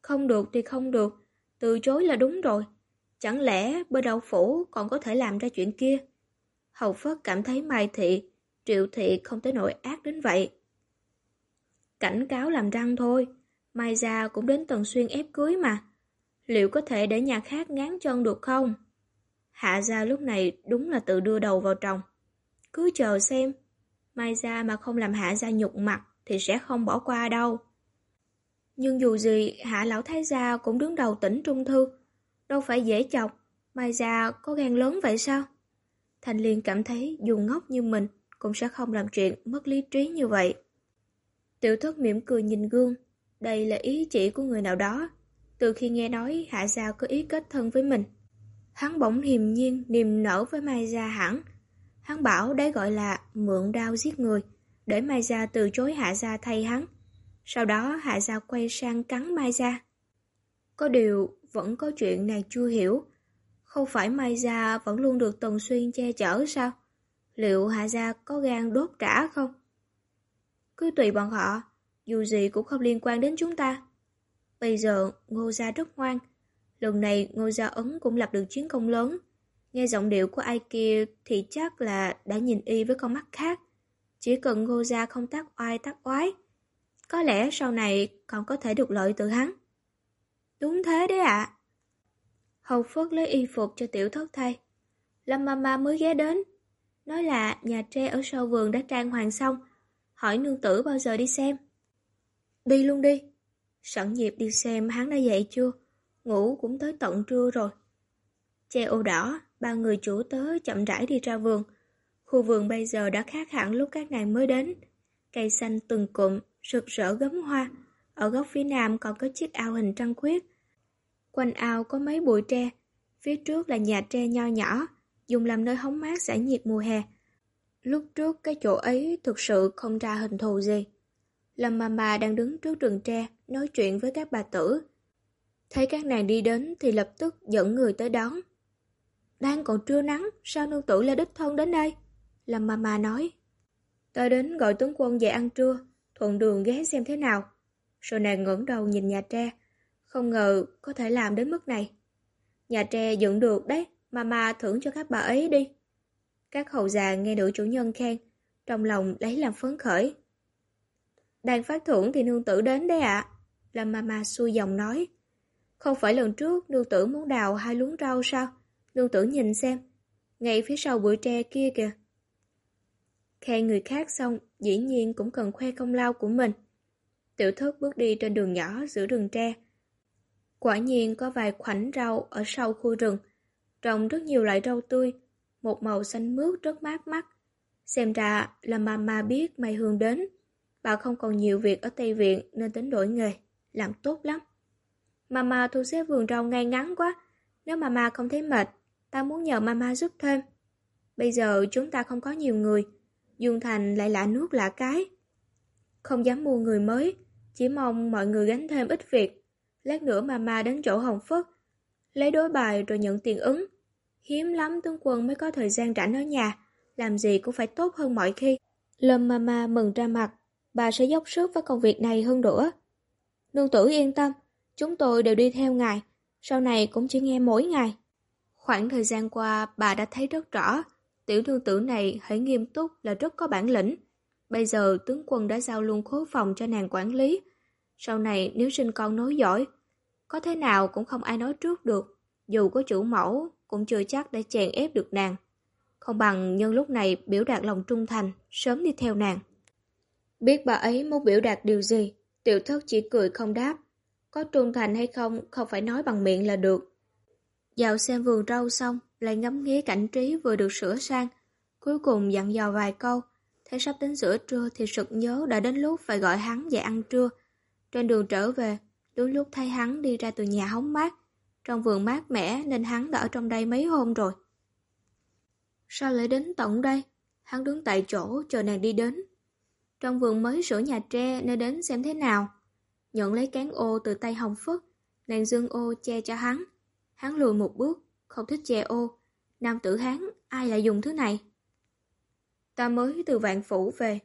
A: Không được thì không được, từ chối là đúng rồi. Chẳng lẽ bơ đậu phủ còn có thể làm ra chuyện kia? Hầu Phất cảm thấy Mai Thị, Triệu Thị không tới nỗi ác đến vậy. Cảnh cáo làm răng thôi, Mai ra cũng đến tầng Xuyên ép cưới mà. Liệu có thể để nhà khác ngán chân được không? Hạ gia lúc này đúng là tự đưa đầu vào trong. Cứ chờ xem, Mai ra mà không làm hạ gia nhục mặt thì sẽ không bỏ qua đâu. Nhưng dù gì, hạ lão thái gia cũng đứng đầu tỉnh Trung Thư. Đâu phải dễ chọc, Mai ra có gan lớn vậy sao? Thành liền cảm thấy dù ngốc như mình cũng sẽ không làm chuyện mất lý trí như vậy. Tiểu thất mỉm cười nhìn gương, đây là ý chỉ của người nào đó. Từ khi nghe nói Hạ Gia có ý kết thân với mình, hắn bỗng hiềm nhiên niềm nở với Mai Gia hẳn. Hắn bảo đấy gọi là mượn đao giết người, để Mai Gia từ chối Hạ Gia thay hắn. Sau đó Hạ Gia quay sang cắn Mai Gia. Có điều vẫn có chuyện này chưa hiểu. Không phải Mai Gia vẫn luôn được Tần Xuyên che chở sao? Liệu Hạ Gia có gan đốt trả không? Cứ tùy bọn họ, dù gì cũng không liên quan đến chúng ta. Bây giờ Ngô Gia rất ngoan. Lần này Ngô Gia Ấn cũng lập được chiến công lớn. Nghe giọng điệu của ai kia thì chắc là đã nhìn y với con mắt khác. Chỉ cần Ngô Gia không tác oai tác oái, có lẽ sau này còn có thể được lợi từ hắn. Đúng thế đấy ạ. À. Hầu Phất lấy y phục cho tiểu thất thay. Lâm Mama mới ghé đến. Nói là nhà tre ở sau vườn đã trang hoàng xong. Hỏi nương tử bao giờ đi xem. Đi luôn đi. Sẵn dịp đi xem hắn đã dậy chưa. Ngủ cũng tới tận trưa rồi. Che ô đỏ, ba người chủ tớ chậm rãi đi ra vườn. Khu vườn bây giờ đã khác hẳn lúc các nàng mới đến. Cây xanh từng cụm, rực rỡ gấm hoa. Ở góc phía nam còn có chiếc ao hình trăng khuyết. Quanh ao có mấy bụi tre, phía trước là nhà tre nho nhỏ, dùng làm nơi hóng mát giải nhiệt mùa hè. Lúc trước cái chỗ ấy thực sự không ra hình thù gì. Lâm mà đang đứng trước rừng tre nói chuyện với các bà tử. Thấy các nàng đi đến thì lập tức dẫn người tới đón. Đang còn trưa nắng, sao nương tử lại đích thân đến đây? Lâm mà mà nói. Tôi đến gọi tướng quân về ăn trưa, thuận đường ghé xem thế nào. Rồi nàng ngẩng đầu nhìn nhà tre, không ngờ có thể làm đến mức này. Nhà tre dựng được đấy, mà mà thưởng cho các bà ấy đi. Các hầu già nghe nữ chủ nhân khen, trong lòng lấy làm phấn khởi. Đang phát thưởng thì nương tử đến đấy ạ. À. mà mama xuôi dòng nói. Không phải lần trước nương tử muốn đào hai luống rau sao? Nương tử nhìn xem. Ngay phía sau bụi tre kia kìa. Khen người khác xong, dĩ nhiên cũng cần khoe công lao của mình. Tiểu thất bước đi trên đường nhỏ giữa rừng tre. Quả nhiên có vài khoảnh rau ở sau khu rừng. Trồng rất nhiều loại rau tươi, một màu xanh mướt rất mát mắt. Xem ra là mama biết mày Hương đến. Bà không còn nhiều việc ở Tây Viện nên tính đổi nghề, làm tốt lắm. Mama thu xếp vườn rau ngay ngắn quá. Nếu mama không thấy mệt, ta muốn nhờ mama giúp thêm. Bây giờ chúng ta không có nhiều người, Dương Thành lại lạ nước lạ cái. Không dám mua người mới, chỉ mong mọi người gánh thêm ít việc. Lát nữa mama đến chỗ Hồng Phất, lấy đối bài rồi nhận tiền ứng. Hiếm lắm tướng quân mới có thời gian rảnh ở nhà, làm gì cũng phải tốt hơn mọi khi. Lâm mama mừng ra mặt, bà sẽ dốc sức với công việc này hơn nữa. Nương tử yên tâm, chúng tôi đều đi theo ngài, sau này cũng chỉ nghe mỗi ngày. Khoảng thời gian qua bà đã thấy rất rõ, tiểu nương tử này hãy nghiêm túc là rất có bản lĩnh. Bây giờ tướng quân đã giao luôn khối phòng cho nàng quản lý. Sau này nếu sinh con nối giỏi, có thế nào cũng không ai nói trước được. Dù có chủ mẫu, cũng chưa chắc đã chèn ép được nàng. Không bằng nhân lúc này biểu đạt lòng trung thành, sớm đi theo nàng. Biết bà ấy muốn biểu đạt điều gì, tiểu thất chỉ cười không đáp. Có trung thành hay không, không phải nói bằng miệng là được. Dạo xem vườn rau xong, lại ngắm nghía cảnh trí vừa được sửa sang. Cuối cùng dặn dò vài câu. Thấy sắp đến giữa trưa thì sực nhớ đã đến lúc phải gọi hắn về ăn trưa. Trên đường trở về, đúng lúc thấy hắn đi ra từ nhà hóng mát. Trong vườn mát mẻ nên hắn đã ở trong đây mấy hôm rồi. Sao lại đến tận đây? Hắn đứng tại chỗ chờ nàng đi đến. Trong vườn mới sửa nhà tre nên đến xem thế nào. Nhận lấy cán ô từ tay Hồng Phất, nàng dương ô che cho hắn. Hắn lùi một bước, không thích che ô. Nam tử hắn, ai lại dùng thứ này? Ta mới từ vạn phủ về.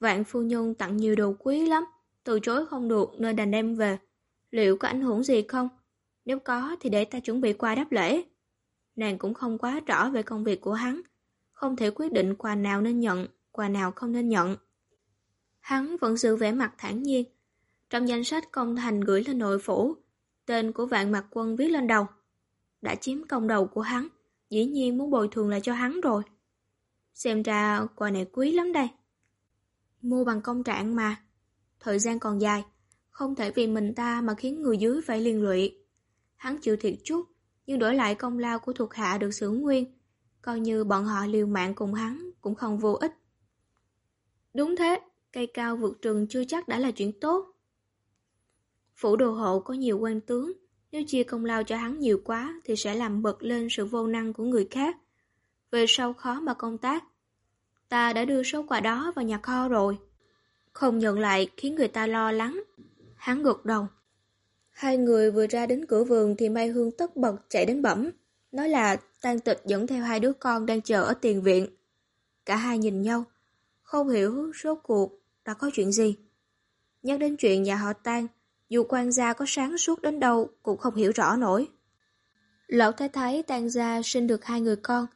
A: Vạn phu nhân tặng nhiều đồ quý lắm, từ chối không được nên đành đem về. Liệu có ảnh hưởng gì không? Nếu có thì để ta chuẩn bị qua đáp lễ. Nàng cũng không quá rõ về công việc của hắn, không thể quyết định quà nào nên nhận, quà nào không nên nhận. Hắn vẫn giữ vẻ mặt thản nhiên. Trong danh sách công thành gửi lên nội phủ, tên của vạn mặt quân viết lên đầu. Đã chiếm công đầu của hắn, dĩ nhiên muốn bồi thường lại cho hắn rồi. Xem ra quà này quý lắm đây. Mua bằng công trạng mà. Thời gian còn dài, không thể vì mình ta mà khiến người dưới phải liên lụy. Hắn chịu thiệt chút, nhưng đổi lại công lao của thuộc hạ được xử nguyên, coi như bọn họ liều mạng cùng hắn cũng không vô ích. Đúng thế, cây cao vượt rừng chưa chắc đã là chuyện tốt. Phủ đồ hộ có nhiều quan tướng, nếu chia công lao cho hắn nhiều quá thì sẽ làm bật lên sự vô năng của người khác. Về sau khó mà công tác. Ta đã đưa số quà đó vào nhà kho rồi. Không nhận lại khiến người ta lo lắng. Hắn gật đầu. Hai người vừa ra đến cửa vườn thì Mai Hương tất bật chạy đến bẩm. Nói là tan tịch dẫn theo hai đứa con đang chờ ở tiền viện. Cả hai nhìn nhau. Không hiểu rốt cuộc đã có chuyện gì. Nhắc đến chuyện nhà họ tan, dù quan gia có sáng suốt đến đâu cũng không hiểu rõ nổi. Lão Thái Thái tan gia sinh được hai người con,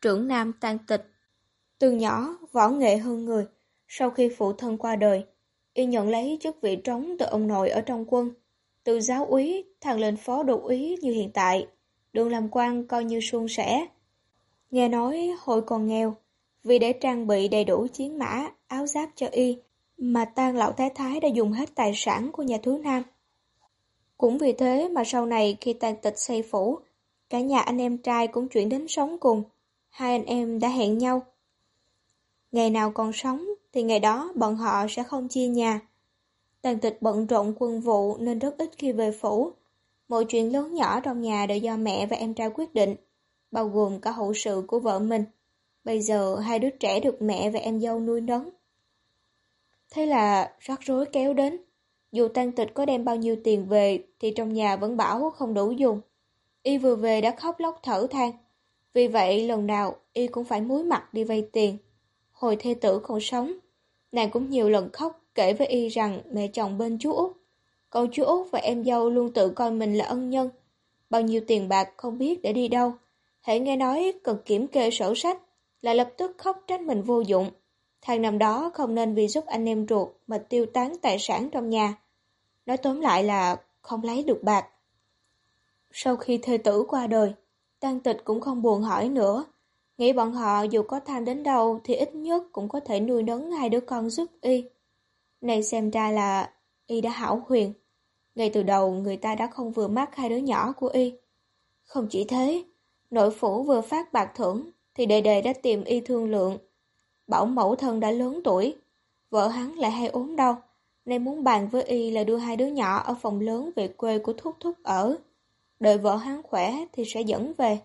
A: trưởng nam tan tịch. Từ nhỏ, võ nghệ hơn người, sau khi phụ thân qua đời, y nhận lấy chức vị trống từ ông nội ở trong quân. Từ giáo úy thăng lên phó đô úy như hiện tại, đường làm quan coi như suôn sẻ. Nghe nói hồi còn nghèo, vì để trang bị đầy đủ chiến mã, áo giáp cho y, mà tan lão thái thái đã dùng hết tài sản của nhà thứ nam. Cũng vì thế mà sau này khi tàn tịch xây phủ, cả nhà anh em trai cũng chuyển đến sống cùng. Hai anh em đã hẹn nhau. Ngày nào còn sống thì ngày đó bọn họ sẽ không chia nhà. Tần tịch bận rộn quân vụ nên rất ít khi về phủ. Mọi chuyện lớn nhỏ trong nhà đều do mẹ và em trai quyết định. bao gồm cả hậu sự của vợ mình. Bây giờ hai đứa trẻ được mẹ và em dâu nuôi nấng. Thế là rắc rối kéo đến. Dù tăng tịch có đem bao nhiêu tiền về, thì trong nhà vẫn bảo không đủ dùng. Y vừa về đã khóc lóc thở than. Vì vậy lần nào Y cũng phải muối mặt đi vay tiền. Hồi thê tử còn sống, nàng cũng nhiều lần khóc kể với Y rằng mẹ chồng bên chú Út. Còn chú Út và em dâu luôn tự coi mình là ân nhân. Bao nhiêu tiền bạc không biết để đi đâu. Hãy nghe nói cần kiểm kê sổ sách, là lập tức khóc trách mình vô dụng. Thằng năm đó không nên vì giúp anh em ruột mà tiêu tán tài sản trong nhà. Nói tóm lại là không lấy được bạc. Sau khi thê tử qua đời, Tăng tịch cũng không buồn hỏi nữa. Nghĩ bọn họ dù có tham đến đâu thì ít nhất cũng có thể nuôi nấng hai đứa con giúp y. Này xem ra là y đã hảo huyền. Ngay từ đầu người ta đã không vừa mắt hai đứa nhỏ của y. Không chỉ thế, nội phủ vừa phát bạc thưởng thì đệ đệ đã tìm y thương lượng. Bảo mẫu thân đã lớn tuổi, vợ hắn lại hay ốm đau, nên muốn bàn với y là đưa hai đứa nhỏ ở phòng lớn về quê của Thúc Thúc ở. Đợi vợ hắn khỏe thì sẽ dẫn về.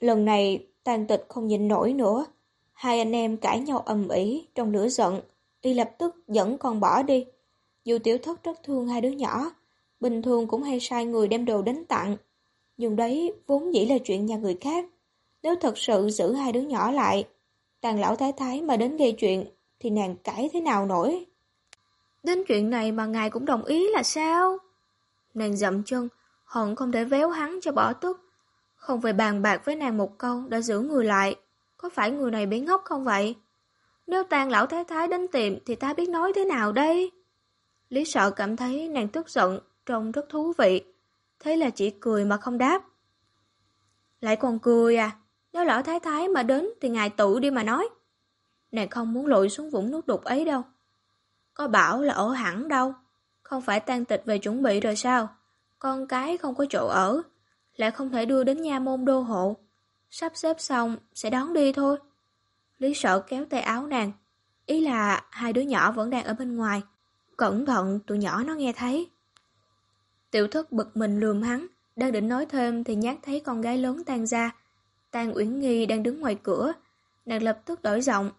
A: Lần này, tàn tịch không nhìn nổi nữa. Hai anh em cãi nhau ầm ĩ trong lửa giận, y lập tức dẫn con bỏ đi. Dù tiểu thất rất thương hai đứa nhỏ, bình thường cũng hay sai người đem đồ đến tặng. Nhưng đấy vốn dĩ là chuyện nhà người khác. Nếu thật sự giữ hai đứa nhỏ lại, tàn lão thái thái mà đến gây chuyện, thì nàng cãi thế nào nổi. Đến chuyện này mà ngài cũng đồng ý là sao? Nàng dậm chân, hận không thể véo hắn cho bỏ tức. Không phải bàn bạc với nàng một câu đã giữ người lại. Có phải người này bị ngốc không vậy? Nếu tàn lão thái thái đến tìm thì ta biết nói thế nào đây? Lý sợ cảm thấy nàng tức giận, trông rất thú vị. Thế là chỉ cười mà không đáp. Lại còn cười à? Nếu lão thái thái mà đến thì ngài tự đi mà nói. Nàng không muốn lội xuống vũng nước đục ấy đâu. Có bảo là ở hẳn đâu. Không phải tan tịch về chuẩn bị rồi sao? Con cái không có chỗ ở. Lại không thể đưa đến nha môn đô hộ. Sắp xếp xong, sẽ đón đi thôi. Lý sợ kéo tay áo nàng. Ý là hai đứa nhỏ vẫn đang ở bên ngoài. Cẩn thận, tụi nhỏ nó nghe thấy. Tiểu thất bực mình lườm hắn. Đang định nói thêm thì nhát thấy con gái lớn tan ra. Tàn Uyển Nghi đang đứng ngoài cửa. Nàng lập tức đổi giọng.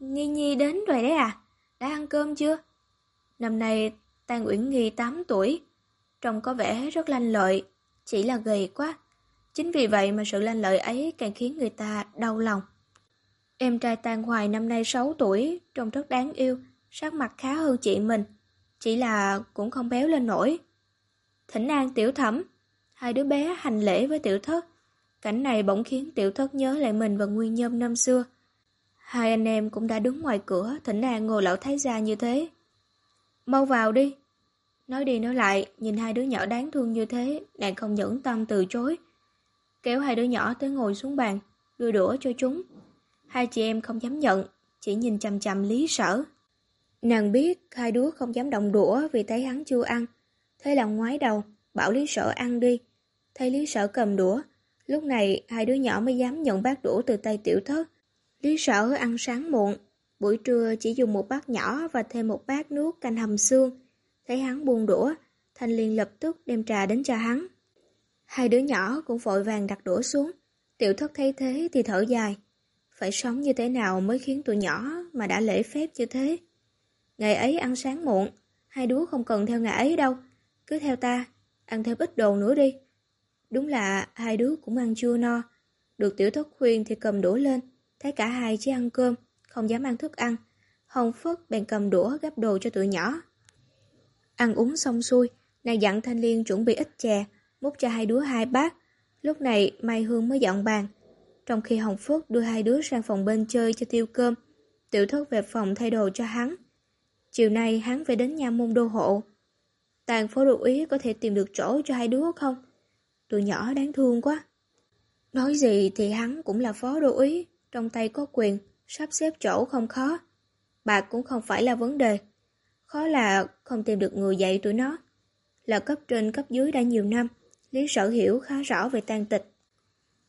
A: Nghi Nhi đến rồi đấy à? Đã ăn cơm chưa? Năm nay Tàn Uyển Nghi 8 tuổi. Trông có vẻ rất lanh lợi. Chỉ là gầy quá. Chính vì vậy mà sự lanh lợi ấy càng khiến người ta đau lòng. Em trai Tàn Hoài năm nay 6 tuổi, trông rất đáng yêu, sắc mặt khá hơn chị mình. Chỉ là cũng không béo lên nổi. Thỉnh an tiểu thẩm, hai đứa bé hành lễ với tiểu thất. Cảnh này bỗng khiến tiểu thất nhớ lại mình và Nguyên Nhâm năm xưa. Hai anh em cũng đã đứng ngoài cửa, thỉnh an ngồi lão thái gia như thế. Mau vào đi. Nói đi nói lại, nhìn hai đứa nhỏ đáng thương như thế, nàng không nhẫn tâm từ chối. Kéo hai đứa nhỏ tới ngồi xuống bàn, đưa đũa cho chúng. Hai chị em không dám nhận, chỉ nhìn chằm chằm lý sở. Nàng biết hai đứa không dám động đũa vì thấy hắn chưa ăn. Thế là ngoái đầu, bảo lý sở ăn đi. Thấy lý sở cầm đũa, lúc này hai đứa nhỏ mới dám nhận bát đũa từ tay tiểu thất. Lý sở ăn sáng muộn, buổi trưa chỉ dùng một bát nhỏ và thêm một bát nước canh hầm xương. Thấy hắn buông đũa, Thanh Liên lập tức đem trà đến cho hắn. Hai đứa nhỏ cũng vội vàng đặt đũa xuống. Tiểu thất thấy thế thì thở dài. Phải sống như thế nào mới khiến tụi nhỏ mà đã lễ phép như thế? Ngày ấy ăn sáng muộn, hai đứa không cần theo ngày ấy đâu. Cứ theo ta, ăn thêm ít đồ nữa đi. Đúng là hai đứa cũng ăn chưa no. Được tiểu thất khuyên thì cầm đũa lên. Thấy cả hai chỉ ăn cơm, không dám ăn thức ăn. Hồng Phất bèn cầm đũa gắp đồ cho tụi nhỏ. Ăn uống xong xuôi, nàng dặn Thanh Liên chuẩn bị ít chè, múc cho hai đứa hai bát. Lúc này Mai Hương mới dọn bàn. Trong khi Hồng Phước đưa hai đứa sang phòng bên chơi cho tiêu cơm, tiểu thất về phòng thay đồ cho hắn. Chiều nay hắn về đến nhà môn đô hộ. Tàn phó đô ý có thể tìm được chỗ cho hai đứa không? Tụi nhỏ đáng thương quá. Nói gì thì hắn cũng là phó đô ý, trong tay có quyền, sắp xếp chỗ không khó. Bạc cũng không phải là vấn đề. Khó là không tìm được người dạy tụi nó. Là cấp trên cấp dưới đã nhiều năm, Lý Sở Hiểu khá rõ về tan tịch.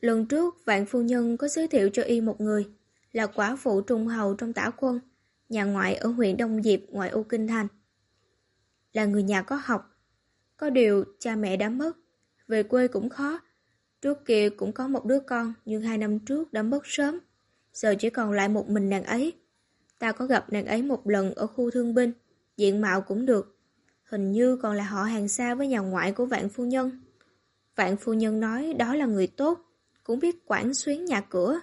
A: Lần trước, Vạn Phu Nhân có giới thiệu cho y một người, là quả phụ trung hầu trong tả quân, nhà ngoại ở huyện Đông Diệp, ngoại ô Kinh Thành. Là người nhà có học. Có điều, cha mẹ đã mất, về quê cũng khó. Trước kia cũng có một đứa con, nhưng hai năm trước đã mất sớm. Giờ chỉ còn lại một mình nàng ấy. Ta có gặp nàng ấy một lần ở khu thương binh, diện mạo cũng được. Hình như còn là họ hàng xa với nhà ngoại của vạn phu nhân. Vạn phu nhân nói đó là người tốt, cũng biết quản xuyến nhà cửa.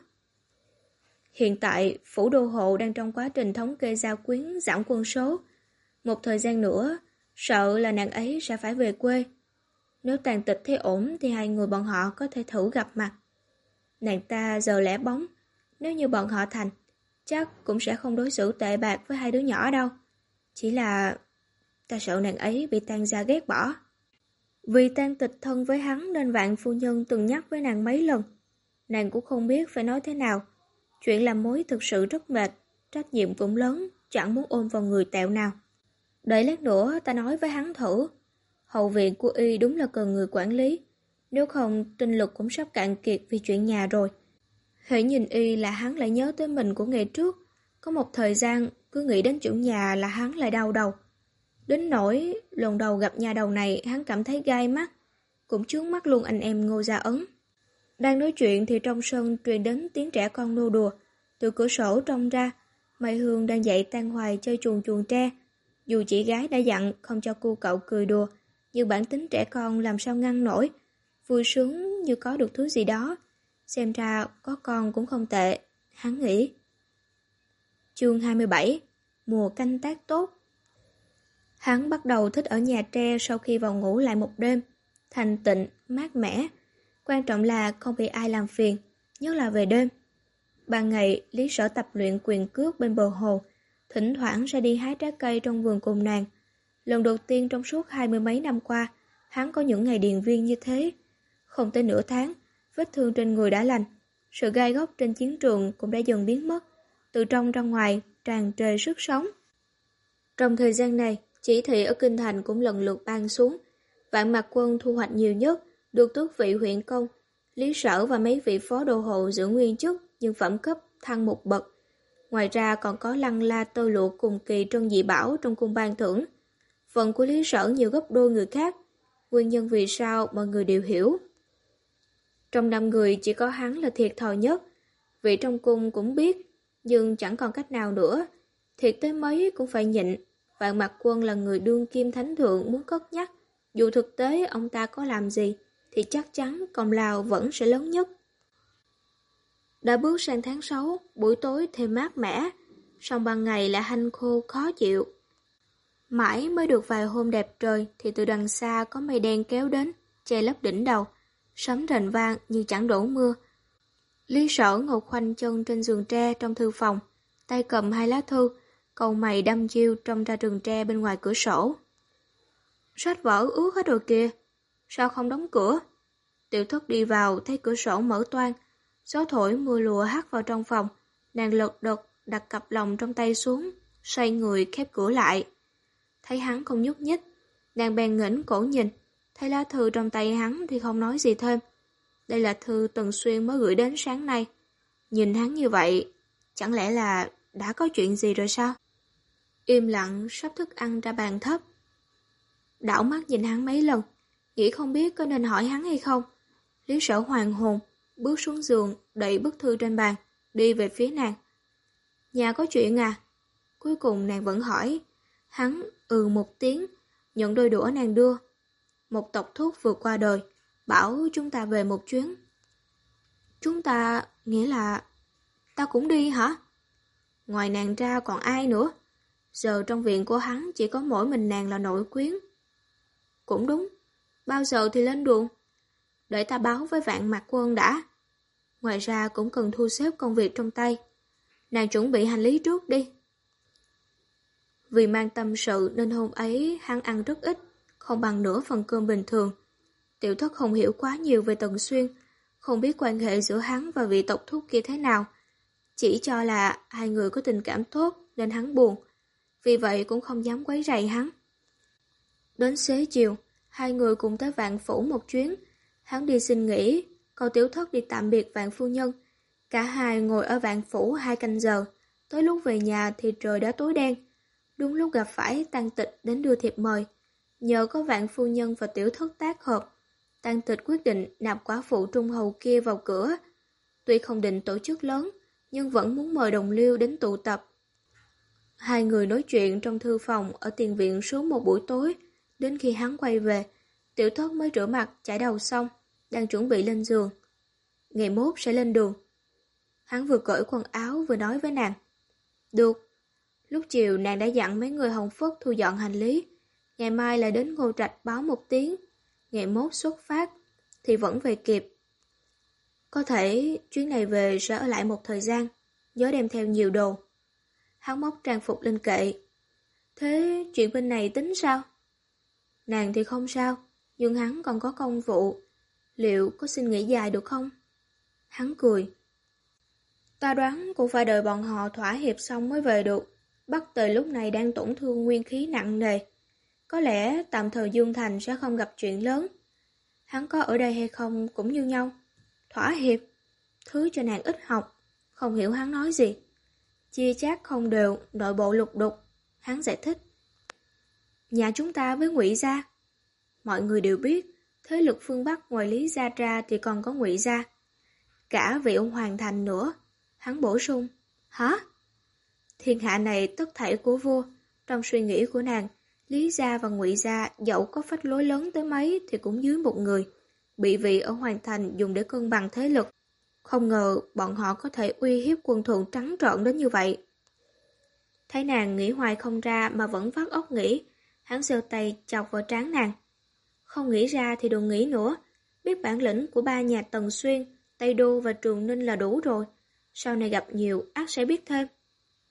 A: Hiện tại, Phủ Đô Hộ đang trong quá trình thống kê gia quyến giảm quân số. Một thời gian nữa, sợ là nàng ấy sẽ phải về quê. Nếu tàn tịch thấy ổn thì hai người bọn họ có thể thử gặp mặt. Nàng ta giờ lẻ bóng, nếu như bọn họ thành, chắc cũng sẽ không đối xử tệ bạc với hai đứa nhỏ đâu. Chỉ là ta sợ nàng ấy bị tan gia ghét bỏ. Vì tan tịch thân với hắn nên vạn phu nhân từng nhắc với nàng mấy lần. Nàng cũng không biết phải nói thế nào. Chuyện làm mối thực sự rất mệt, trách nhiệm cũng lớn, chẳng muốn ôm vào người tẹo nào. Đợi lát nữa ta nói với hắn thử. Hậu viện của y đúng là cần người quản lý. Nếu không, tinh lực cũng sắp cạn kiệt vì chuyện nhà rồi. Hãy nhìn y là hắn lại nhớ tới mình của ngày trước. Có một thời gian, cứ nghĩ đến chủ nhà là hắn lại đau đầu. Đến nỗi, lần đầu gặp nhà đầu này hắn cảm thấy gai mắt, cũng chướng mắt luôn anh em ngô gia ấn. Đang nói chuyện thì trong sân truyền đến tiếng trẻ con nô đùa. Từ cửa sổ trông ra, Mai Hương đang dậy tan hoài chơi chuồng chuồng tre. Dù chị gái đã dặn không cho cô cậu cười đùa, nhưng bản tính trẻ con làm sao ngăn nổi. Vui sướng như có được thứ gì đó. Xem ra có con cũng không tệ, hắn nghĩ. Chương 27 Mùa canh tác tốt Hắn bắt đầu thích ở nhà tre sau khi vào ngủ lại một đêm. Thành tịnh, mát mẻ. Quan trọng là không bị ai làm phiền, nhất là về đêm. Ban ngày, Lý Sở tập luyện quyền cước bên bờ hồ, thỉnh thoảng ra đi hái trái cây trong vườn cùng nàng. Lần đầu tiên trong suốt hai mươi mấy năm qua, hắn có những ngày điền viên như thế. Không tới nửa tháng, vết thương trên người đã lành. Sự gai góc trên chiến trường cũng đã dần biến mất. Từ trong ra ngoài, tràn trề sức sống. Trong thời gian này, chỉ thị ở Kinh Thành cũng lần lượt ban xuống. Vạn mặt quân thu hoạch nhiều nhất, được tước vị huyện công. Lý sở và mấy vị phó đô hộ giữ nguyên chức, nhưng phẩm cấp thăng một bậc. Ngoài ra còn có lăng la tơ lụa cùng kỳ trân dị bảo trong cung ban thưởng. Phần của lý sở nhiều gấp đôi người khác. Nguyên nhân vì sao mọi người đều hiểu. Trong năm người chỉ có hắn là thiệt thòi nhất. Vị trong cung cũng biết, nhưng chẳng còn cách nào nữa. Thiệt tới mấy cũng phải nhịn. Vạn mặt quân là người đương kim thánh thượng muốn cất nhắc. Dù thực tế ông ta có làm gì, thì chắc chắn công lao vẫn sẽ lớn nhất. Đã bước sang tháng 6, buổi tối thêm mát mẻ, song ban ngày lại hanh khô khó chịu. Mãi mới được vài hôm đẹp trời thì từ đằng xa có mây đen kéo đến, che lấp đỉnh đầu, sấm rền vang như chẳng đổ mưa. Lý sở ngồi khoanh chân trên giường tre trong thư phòng, tay cầm hai lá thư, cầu mày đâm chiêu trong ra rừng tre bên ngoài cửa sổ. Sách vở ướt hết rồi kìa, sao không đóng cửa? Tiểu thất đi vào thấy cửa sổ mở toang, gió thổi mưa lùa hắt vào trong phòng, nàng lật đật đặt cặp lòng trong tay xuống, xoay người khép cửa lại. Thấy hắn không nhúc nhích, nàng bèn ngẩng cổ nhìn, thấy lá thư trong tay hắn thì không nói gì thêm. Đây là thư Tần Xuyên mới gửi đến sáng nay. Nhìn hắn như vậy, chẳng lẽ là đã có chuyện gì rồi sao? Im lặng sắp thức ăn ra bàn thấp. Đảo mắt nhìn hắn mấy lần, nghĩ không biết có nên hỏi hắn hay không. Lý sở hoàng hồn, bước xuống giường, đẩy bức thư trên bàn, đi về phía nàng. Nhà có chuyện à? Cuối cùng nàng vẫn hỏi. Hắn ừ một tiếng, nhận đôi đũa nàng đưa. Một tộc thuốc vừa qua đời, bảo chúng ta về một chuyến. Chúng ta, nghĩa là... Ta cũng đi hả? Ngoài nàng ra còn ai nữa? Giờ trong viện của hắn chỉ có mỗi mình nàng là nội quyến. Cũng đúng. Bao giờ thì lên đường? Đợi ta báo với vạn mặt quân đã. Ngoài ra cũng cần thu xếp công việc trong tay. Nàng chuẩn bị hành lý trước đi. Vì mang tâm sự nên hôm ấy hắn ăn rất ít, không bằng nửa phần cơm bình thường. Tiểu thất không hiểu quá nhiều về Tần Xuyên, không biết quan hệ giữa hắn và vị tộc thúc kia thế nào. Chỉ cho là hai người có tình cảm tốt nên hắn buồn, vì vậy cũng không dám quấy rầy hắn. Đến xế chiều, hai người cùng tới vạn phủ một chuyến. Hắn đi xin nghỉ, còn tiểu thất đi tạm biệt vạn phu nhân. Cả hai ngồi ở vạn phủ hai canh giờ. Tới lúc về nhà thì trời đã tối đen. Đúng lúc gặp phải tăng tịch đến đưa thiệp mời. Nhờ có vạn phu nhân và tiểu thất tác hợp, Tăng tịch quyết định nạp quả phụ trung hầu kia vào cửa. Tuy không định tổ chức lớn, nhưng vẫn muốn mời đồng liêu đến tụ tập. Hai người nói chuyện trong thư phòng ở tiền viện suốt một buổi tối, đến khi hắn quay về, tiểu thất mới rửa mặt, chải đầu xong, đang chuẩn bị lên giường. Ngày mốt sẽ lên đường. Hắn vừa cởi quần áo vừa nói với nàng. Được. Lúc chiều nàng đã dặn mấy người hồng phất thu dọn hành lý. Ngày mai lại đến ngô trạch báo một tiếng. Ngày mốt xuất phát thì vẫn về kịp. Có thể chuyến này về sẽ ở lại một thời gian, nhớ đem theo nhiều đồ. Hắn móc trang phục lên kệ. Thế chuyện bên này tính sao? Nàng thì không sao, nhưng hắn còn có công vụ. Liệu có xin nghỉ dài được không? Hắn cười. Ta đoán cũng phải đợi bọn họ thỏa hiệp xong mới về được. Bắc tời lúc này đang tổn thương nguyên khí nặng nề. Có lẽ tạm thời Dương Thành sẽ không gặp chuyện lớn. Hắn có ở đây hay không cũng như nhau. Thỏa hiệp, thứ cho nàng ít học, không hiểu hắn nói gì. Chia chác không đều, nội bộ lục đục. Hắn giải thích. Nhà chúng ta với ngụy Gia. Mọi người đều biết, thế lực phương Bắc ngoài Lý Gia ra thì còn có ngụy Gia. Cả vị ông Hoàng Thành nữa. Hắn bổ sung. Hả? Thiên hạ này tất thảy của vua. Trong suy nghĩ của nàng, Lý Gia và ngụy Gia dẫu có phách lối lớn tới mấy thì cũng dưới một người. Bị vị ở Hoàng Thành dùng để cân bằng thế lực. Không ngờ bọn họ có thể uy hiếp quân thượng trắng trợn đến như vậy. Thấy nàng nghĩ hoài không ra mà vẫn vắt óc nghĩ, hắn giơ tay chọc vào trán nàng. Không nghĩ ra thì đừng nghĩ nữa, biết bản lĩnh của ba nhà Tần Xuyên, Tây Đô và Trường Ninh là đủ rồi. Sau này gặp nhiều, ác sẽ biết thêm.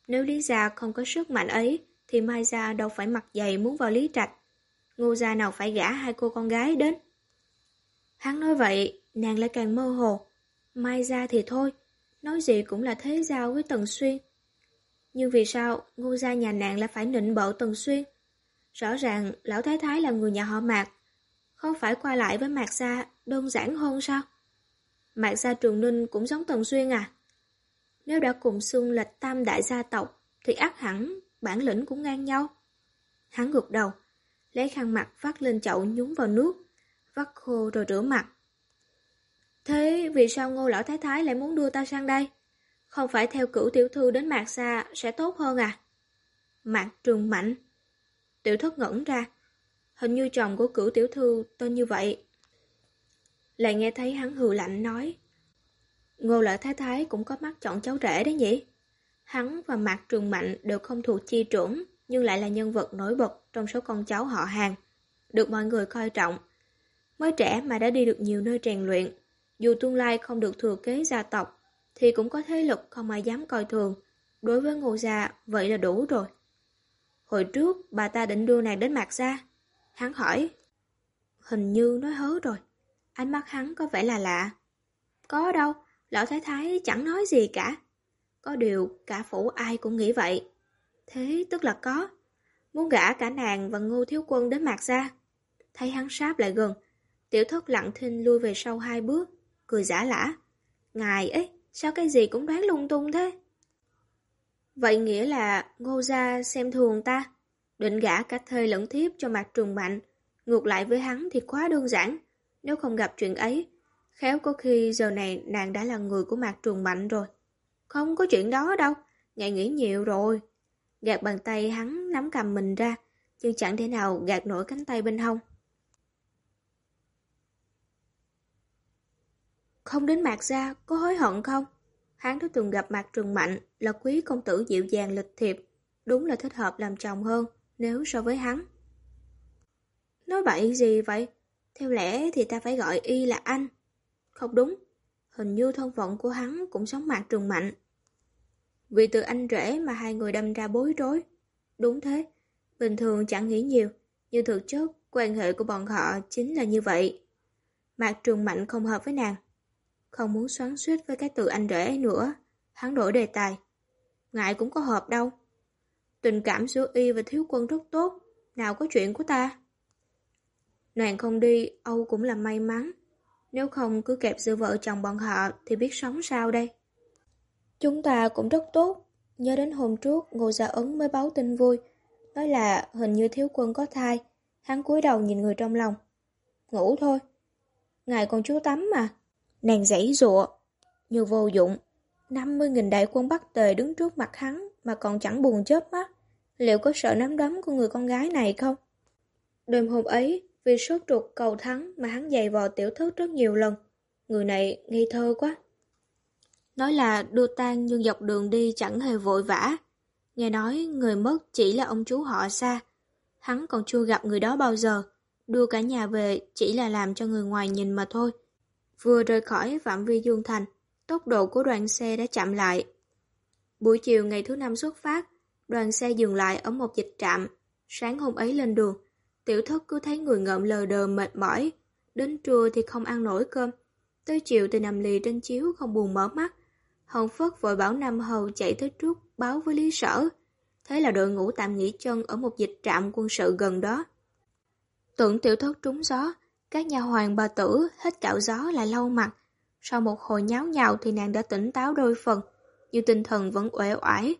A: Nếu Lý Gia không có sức mạnh ấy, thì Mai Gia đâu phải mặc dày muốn vào Lý Trạch. Ngô Gia nào phải gả hai cô con gái đến. Hắn nói vậy, nàng lại càng mơ hồ. Mai Gia thì thôi, nói gì cũng là thế giao với Tần Xuyên. Nhưng vì sao Ngô Gia nhà nàng lại phải nịnh bợ Tần Xuyên? Rõ ràng Lão Thái Thái là người nhà họ Mạc, không phải qua lại với Mạc Gia đơn giản hơn sao? Mạc Gia Trường Ninh cũng giống Tần Xuyên à? Nếu đã cùng xưng lệch tam đại gia tộc, thì ác hẳn bản lĩnh cũng ngang nhau. Hắn gục đầu, lấy khăn mặt vắt lên chậu nhúng vào nước, vắt khô rồi rửa mặt. Thế vì sao ngô lão thái thái lại muốn đưa ta sang đây? Không phải theo cửu tiểu thư đến mạc xa sẽ tốt hơn à? Mạc trường mạnh. Tiểu thất ngẩn ra. Hình như chồng của cửu tiểu thư tên như vậy. Lại nghe thấy hắn hừ lạnh nói. Ngô Lão thái thái cũng có mắt chọn cháu rể đấy nhỉ? Hắn và Mạc Trường Mạnh đều không thuộc chi trưởng, nhưng lại là nhân vật nổi bật trong số con cháu họ hàng, được mọi người coi trọng. Mới trẻ mà đã đi được nhiều nơi rèn luyện, dù tương lai không được thừa kế gia tộc, thì cũng có thế lực không ai dám coi thường. Đối với Ngô Gia, vậy là đủ rồi. Hồi trước, bà ta định đưa nàng đến Mạc Gia. Hắn hỏi. Hình như nói hớ rồi. Ánh mắt hắn có vẻ là lạ. Có đâu, lão thái thái chẳng nói gì cả. Có điều, cả phủ ai cũng nghĩ vậy. Thế tức là có. Muốn gả cả nàng và ngô thiếu quân đến Mạc ra Thấy hắn sáp lại gần, tiểu thất lặng thinh lui về sau hai bước, cười giả lả. Ngài ấy, sao cái gì cũng đoán lung tung thế? Vậy nghĩa là ngô gia xem thường ta, định gả cả thê lẫn thiếp cho mặt trùng mạnh. Ngược lại với hắn thì quá đơn giản, nếu không gặp chuyện ấy, khéo có khi giờ này nàng đã là người của mặt trùng mạnh rồi. Không có chuyện đó đâu, ngài nghĩ nhiều rồi. Gạt bàn tay hắn nắm cầm mình ra, nhưng chẳng thể nào gạt nổi cánh tay bên hông. Không đến mạc ra, có hối hận không? Hắn đã từng gặp mặt Trường Mạnh là quý công tử dịu dàng lịch thiệp, đúng là thích hợp làm chồng hơn nếu so với hắn. Nói bậy gì vậy? Theo lẽ thì ta phải gọi y là anh. Không đúng, hình như thân phận của hắn cũng sống mặt Trường Mạnh. Vì từ anh rể mà hai người đâm ra bối rối. Đúng thế, bình thường chẳng nghĩ nhiều, nhưng thực chất quan hệ của bọn họ chính là như vậy. Mạc Trường Mạnh không hợp với nàng, không muốn xoắn suýt với cái từ anh rể ấy nữa. Hắn đổi đề tài. Ngại cũng có hợp đâu. Tình cảm giữa y và thiếu quân rất tốt. Nào có chuyện của ta. Nàng không đi, Âu cũng là may mắn. Nếu không cứ kẹp giữa vợ chồng bọn họ thì biết sống sao đây. Chúng ta cũng rất tốt. Nhớ đến hôm trước Ngô Gia Ấn mới báo tin vui. Nói là hình như thiếu quân có thai. Hắn cúi đầu nhìn người trong lòng. Ngủ thôi. ngài còn chú tắm mà. Nàng giãy rụa, như vô dụng. 50.000 đại quân Bắc Tề đứng trước mặt hắn mà còn chẳng buồn chớp mắt. Liệu có sợ nắm đấm của người con gái này không? Đêm hôm ấy, vì sốt ruột cầu thắng mà hắn giày vò tiểu thất rất nhiều lần. Người này nghi thơ quá. Nói là đưa tan nhưng dọc đường đi chẳng hề vội vã. Nghe nói người mất chỉ là ông chú họ xa. Hắn còn chưa gặp người đó bao giờ. Đưa cả nhà về chỉ là làm cho người ngoài nhìn mà thôi. Vừa rời khỏi phạm vi Dương Thành, tốc độ của đoàn xe đã chậm lại. Buổi chiều ngày thứ năm xuất phát, đoàn xe dừng lại ở một dịch trạm. Sáng hôm ấy lên đường, tiểu thất cứ thấy người ngợm lờ đờ mệt mỏi. Đến trưa thì không ăn nổi cơm. Tới chiều thì nằm lì trên chiếu không buồn mở mắt. Hồng Phất vội bảo Nam Hầu chạy tới trước báo với Lý Sở. Thế là đội ngũ tạm nghỉ chân ở một dịch trạm quân sự gần đó. Tưởng tiểu thất trúng gió, các nhà hoàng bà tử hết cạo gió lại lau mặt. Sau một hồi nháo nhào thì nàng đã tỉnh táo đôi phần, nhưng tinh thần vẫn uể oải.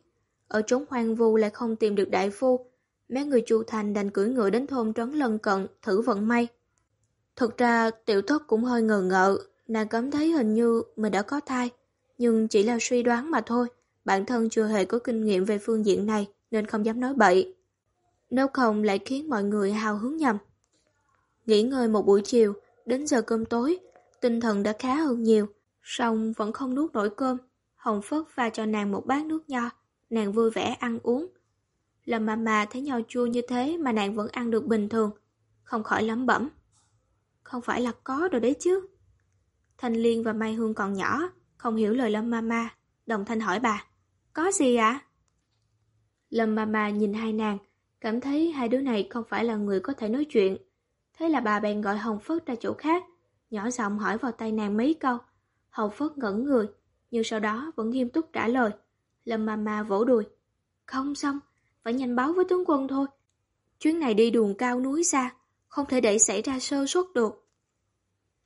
A: Ở trốn hoang vu lại không tìm được đại phu. Mấy người chu thành đành cưỡi ngựa đến thôn trấn lân cận, thử vận may. Thực ra tiểu thất cũng hơi ngờ ngợ, nàng cảm thấy hình như mình đã có thai, nhưng chỉ là suy đoán mà thôi. Bản thân chưa hề có kinh nghiệm về phương diện này nên không dám nói bậy. Nếu không lại khiến mọi người hào hứng nhầm. Nghỉ ngơi một buổi chiều, đến giờ cơm tối, tinh thần đã khá hơn nhiều, song vẫn không nuốt nổi cơm. Hồng Phất pha cho nàng một bát nước nho, nàng vui vẻ ăn uống. Lâm mà mà thấy nho chua như thế mà nàng vẫn ăn được bình thường, không khỏi lắm bẩm. Không phải là có rồi đấy chứ. Thanh Liên và Mai Hương còn nhỏ, không hiểu lời Lâm Mama, đồng thanh hỏi bà, có gì ạ? Lâm Mama nhìn hai nàng, cảm thấy hai đứa này không phải là người có thể nói chuyện. Thế là bà bèn gọi Hồng Phất ra chỗ khác, nhỏ giọng hỏi vào tay nàng mấy câu. Hồng Phất ngẩn người, nhưng sau đó vẫn nghiêm túc trả lời. Lâm Mama vỗ đùi. Không xong, phải nhanh báo với tướng quân thôi. Chuyến này đi đường cao núi xa, không thể để xảy ra sơ suất được.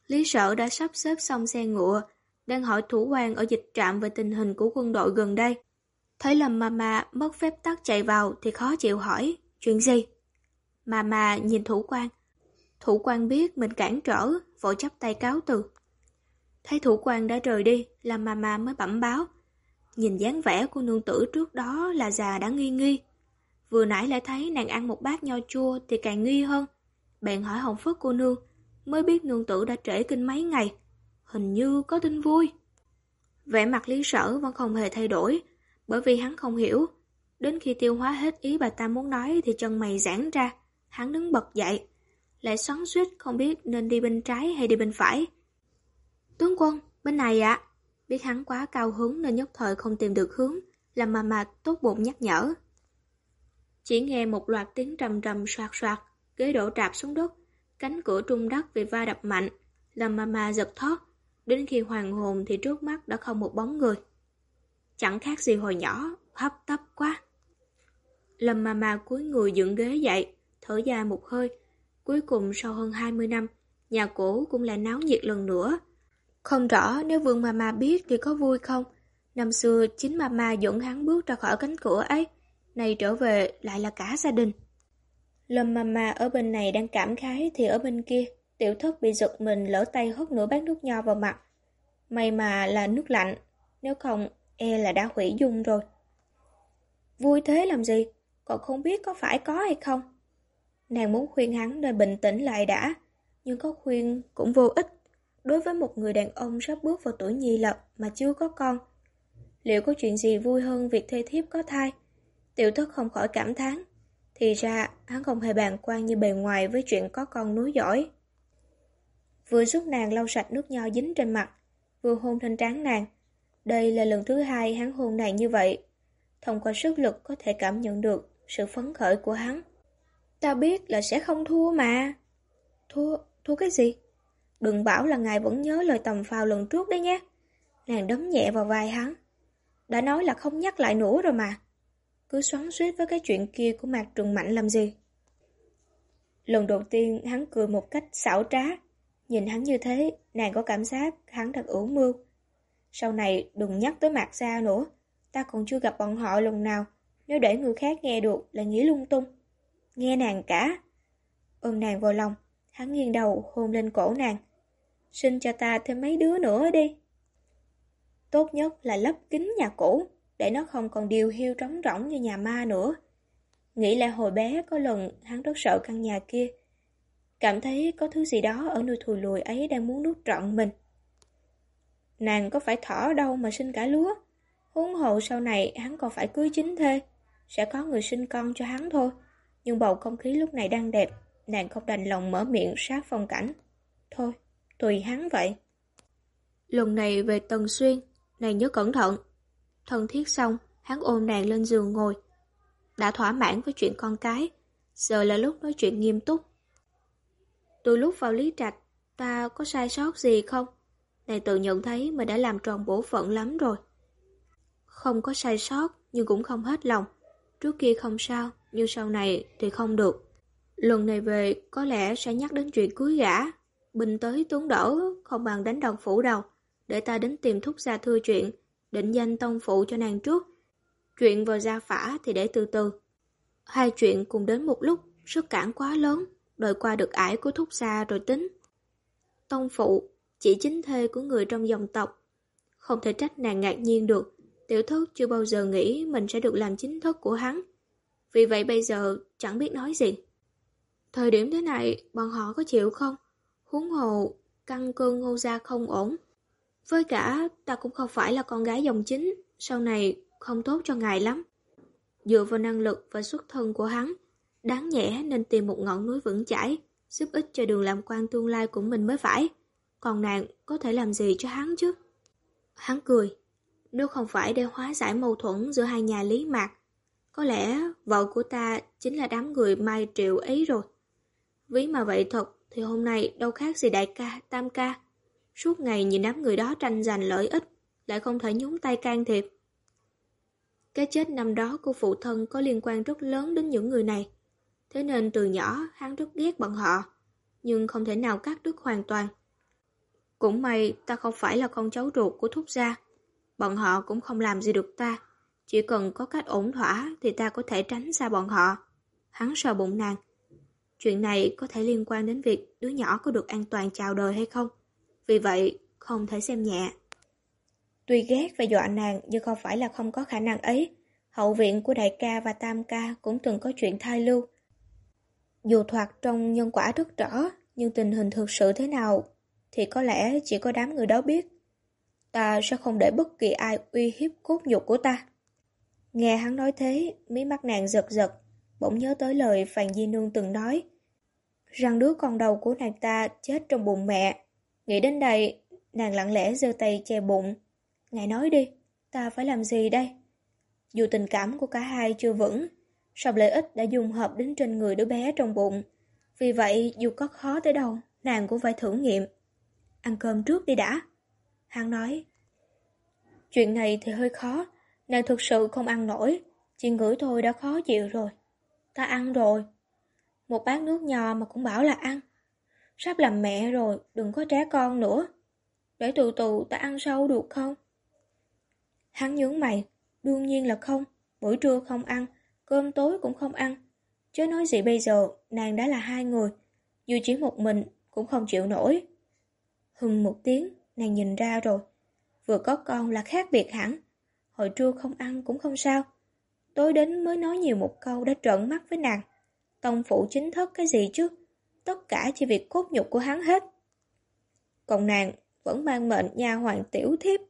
A: Lý sở đã sắp xếp xong xe ngựa, đang hỏi thủ quan ở dịch trạm về tình hình của quân đội gần đây. Thấy lầm Mama mất phép tắc chạy vào thì khó chịu hỏi, chuyện gì? Mama nhìn thủ quan, Thủ quan biết mình cản trở, vội chấp tay cáo từ. Thấy thủ quan đã rời đi, làm mama mới bẩm báo. Nhìn dáng vẻ của nương tử trước đó là già đã nghi nghi. Vừa nãy lại thấy nàng ăn một bát nho chua thì càng nghi hơn. Bạn hỏi hồng phất cô nương, mới biết nương tử đã trễ kinh mấy ngày. Hình như có tin vui. Vẻ mặt lý sở vẫn không hề thay đổi, bởi vì hắn không hiểu. Đến khi tiêu hóa hết ý bà ta muốn nói thì chân mày giãn ra, hắn đứng bật dậy lại xoắn suýt không biết nên đi bên trái hay đi bên phải. Tướng quân, bên này ạ. Biết hắn quá cao hứng nên nhất thời không tìm được hướng, làm mà mà tốt bụng nhắc nhở. Chỉ nghe một loạt tiếng trầm trầm soạt soạt, ghế đổ trạp xuống đất, cánh cửa trung đất vì va đập mạnh, làm mà mà giật thoát. Đến khi hoàng hồn thì trước mắt đã không một bóng người. Chẳng khác gì hồi nhỏ, hấp tấp quá. Lâm mà mà cúi người dựng ghế dậy, thở dài một hơi, Cuối cùng sau hơn 20 năm, nhà cổ cũng lại náo nhiệt lần nữa. Không rõ nếu Vương Mama biết thì có vui không? Năm xưa chính Mama dẫn hắn bước ra khỏi cánh cửa ấy, này trở về lại là cả gia đình. Lâm Mama ở bên này đang cảm khái thì ở bên kia, tiểu thất bị giật mình lỡ tay hất nửa bát nước nho vào mặt. May mà là nước lạnh, nếu không e là đã hủy dung rồi. Vui thế làm gì? Còn không biết có phải có hay không? Nàng muốn khuyên hắn nên bình tĩnh lại đã, nhưng có khuyên cũng vô ích. Đối với một người đàn ông sắp bước vào tuổi nhi lập mà chưa có con, liệu có chuyện gì vui hơn việc thê thiếp có thai? Tiểu thất không khỏi cảm thán. Thì ra, hắn không hề bàn quan như bề ngoài với chuyện có con núi giỏi. Vừa giúp nàng lau sạch nước nho dính trên mặt, vừa hôn trên trán nàng. Đây là lần thứ hai hắn hôn nàng như vậy. Thông qua sức lực có thể cảm nhận được sự phấn khởi của hắn. Ta biết là sẽ không thua mà. Thua, thua cái gì? Đừng bảo là ngài vẫn nhớ lời tầm phào lần trước đấy nhé. Nàng đấm nhẹ vào vai hắn. Đã nói là không nhắc lại nữa rồi mà. Cứ xoắn suýt với cái chuyện kia của Mạc trùng Mạnh làm gì? Lần đầu tiên hắn cười một cách xảo trá. Nhìn hắn như thế, nàng có cảm giác hắn thật ủ mưu. Sau này đừng nhắc tới Mạc Gia nữa. Ta còn chưa gặp bọn họ lần nào. Nếu để người khác nghe được là nghĩ lung tung nghe nàng cả. Ôm nàng vào lòng, hắn nghiêng đầu hôn lên cổ nàng. sinh cho ta thêm mấy đứa nữa đi. Tốt nhất là lấp kính nhà cũ, để nó không còn điều hiu trống rỗng như nhà ma nữa. Nghĩ lại hồi bé có lần hắn rất sợ căn nhà kia. Cảm thấy có thứ gì đó ở nơi thùi lùi ấy đang muốn nuốt trọn mình. Nàng có phải thỏ đâu mà sinh cả lúa. Huống hồ sau này hắn còn phải cưới chính thê. Sẽ có người sinh con cho hắn thôi. Nhưng bầu không khí lúc này đang đẹp. Nàng không đành lòng mở miệng sát phong cảnh. Thôi, tùy hắn vậy. Lần này về Tần Xuyên, nàng nhớ cẩn thận. Thân thiết xong, hắn ôm nàng lên giường ngồi. Đã thỏa mãn với chuyện con cái, giờ là lúc nói chuyện nghiêm túc. Từ lúc vào lý trạch, ta có sai sót gì không? Nàng tự nhận thấy mình đã làm tròn bổ phận lắm rồi. Không có sai sót, nhưng cũng không hết lòng. Trước kia không sao, nhưng sau này thì không được. Lần này về có lẽ sẽ nhắc đến chuyện cưới gã. Bình tới tuấn đỡ, không bằng đánh đồng phủ đầu. Để ta đến tìm thúc gia thưa chuyện, định danh tông phụ cho nàng trước. Chuyện vào gia phả thì để từ từ. Hai chuyện cùng đến một lúc, sức cản quá lớn, đợi qua được ải của thúc xa rồi tính. Tông phụ, chỉ chính thê của người trong dòng tộc. Không thể trách nàng ngạc nhiên được, tiểu thất chưa bao giờ nghĩ mình sẽ được làm chính thất của hắn. Vì vậy bây giờ chẳng biết nói gì. Thời điểm thế này, bọn họ có chịu không? Huống hồ, căn cơ ngô gia không ổn. Với cả, ta cũng không phải là con gái dòng chính, sau này không tốt cho ngài lắm. Dựa vào năng lực và xuất thân của hắn, đáng nhẽ nên tìm một ngọn núi vững chãi, giúp ích cho đường làm quan tương lai của mình mới phải. Còn nàng có thể làm gì cho hắn chứ? Hắn cười. Nếu không phải để hóa giải mâu thuẫn giữa hai nhà lý mạc, có lẽ vợ của ta chính là đám người mai triệu ấy rồi. Ví mà vậy thật thì hôm nay đâu khác gì đại ca, tam ca. Suốt ngày nhìn đám người đó tranh giành lợi ích, lại không thể nhúng tay can thiệp. Cái chết năm đó của phụ thân có liên quan rất lớn đến những người này. Thế nên từ nhỏ hắn rất ghét bọn họ, nhưng không thể nào cắt đứt hoàn toàn. Cũng may ta không phải là con cháu ruột của thúc gia. Bọn họ cũng không làm gì được ta. Chỉ cần có cách ổn thỏa thì ta có thể tránh xa bọn họ. Hắn sờ bụng nàng. Chuyện này có thể liên quan đến việc đứa nhỏ có được an toàn chào đời hay không. Vì vậy, không thể xem nhẹ. Tuy ghét và dọa nàng nhưng không phải là không có khả năng ấy. Hậu viện của đại ca và tam ca cũng từng có chuyện thai lưu. Dù thoạt trong nhân quả rất rõ, nhưng tình hình thực sự thế nào thì có lẽ chỉ có đám người đó biết. Ta sẽ không để bất kỳ ai uy hiếp cốt nhục của ta. Nghe hắn nói thế, mí mắt nàng giật giật, bỗng nhớ tới lời Phàn Di Nương từng nói. Rằng đứa con đầu của nàng ta chết trong bụng mẹ. Nghĩ đến đây, nàng lặng lẽ giơ tay che bụng. Ngài nói đi, ta phải làm gì đây? Dù tình cảm của cả hai chưa vững, song lợi ích đã dùng hợp đến trên người đứa bé trong bụng. Vì vậy, dù có khó tới đâu, nàng cũng phải thử nghiệm. Ăn cơm trước đi đã. Hắn nói. Chuyện này thì hơi khó, nàng thực sự không ăn nổi. Chỉ ngửi thôi đã khó chịu rồi. Ta ăn rồi. Một bát nước nhỏ mà cũng bảo là ăn. Sắp làm mẹ rồi, đừng có trẻ con nữa. Để từ từ ta ăn sâu được không? Hắn nhướng mày, đương nhiên là không. Buổi trưa không ăn, cơm tối cũng không ăn. Chứ nói gì bây giờ, nàng đã là hai người. Dù chỉ một mình, cũng không chịu nổi. Hừng một tiếng, nàng nhìn ra rồi. Vừa có con là khác biệt hẳn. Hồi trưa không ăn cũng không sao. Tối đến mới nói nhiều một câu đã trợn mắt với nàng. Tông phụ chính thức cái gì chứ? Tất cả chỉ việc cốt nhục của hắn hết. Còn nàng vẫn mang mệnh nha hoàng tiểu thiếp.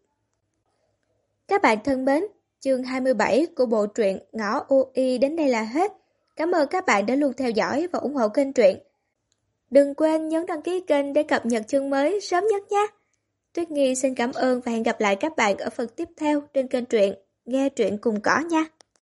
A: Các bạn thân mến, chương 27 của bộ truyện Ngõ UI đến đây là hết. Cảm ơn các bạn đã luôn theo dõi và ủng hộ kênh truyện. Đừng quên nhấn đăng ký kênh để cập nhật chương mới sớm nhất nhé. Tuyết Nghi xin cảm ơn và hẹn gặp lại các bạn ở phần tiếp theo trên kênh truyện Nghe truyện cùng cỏ nha.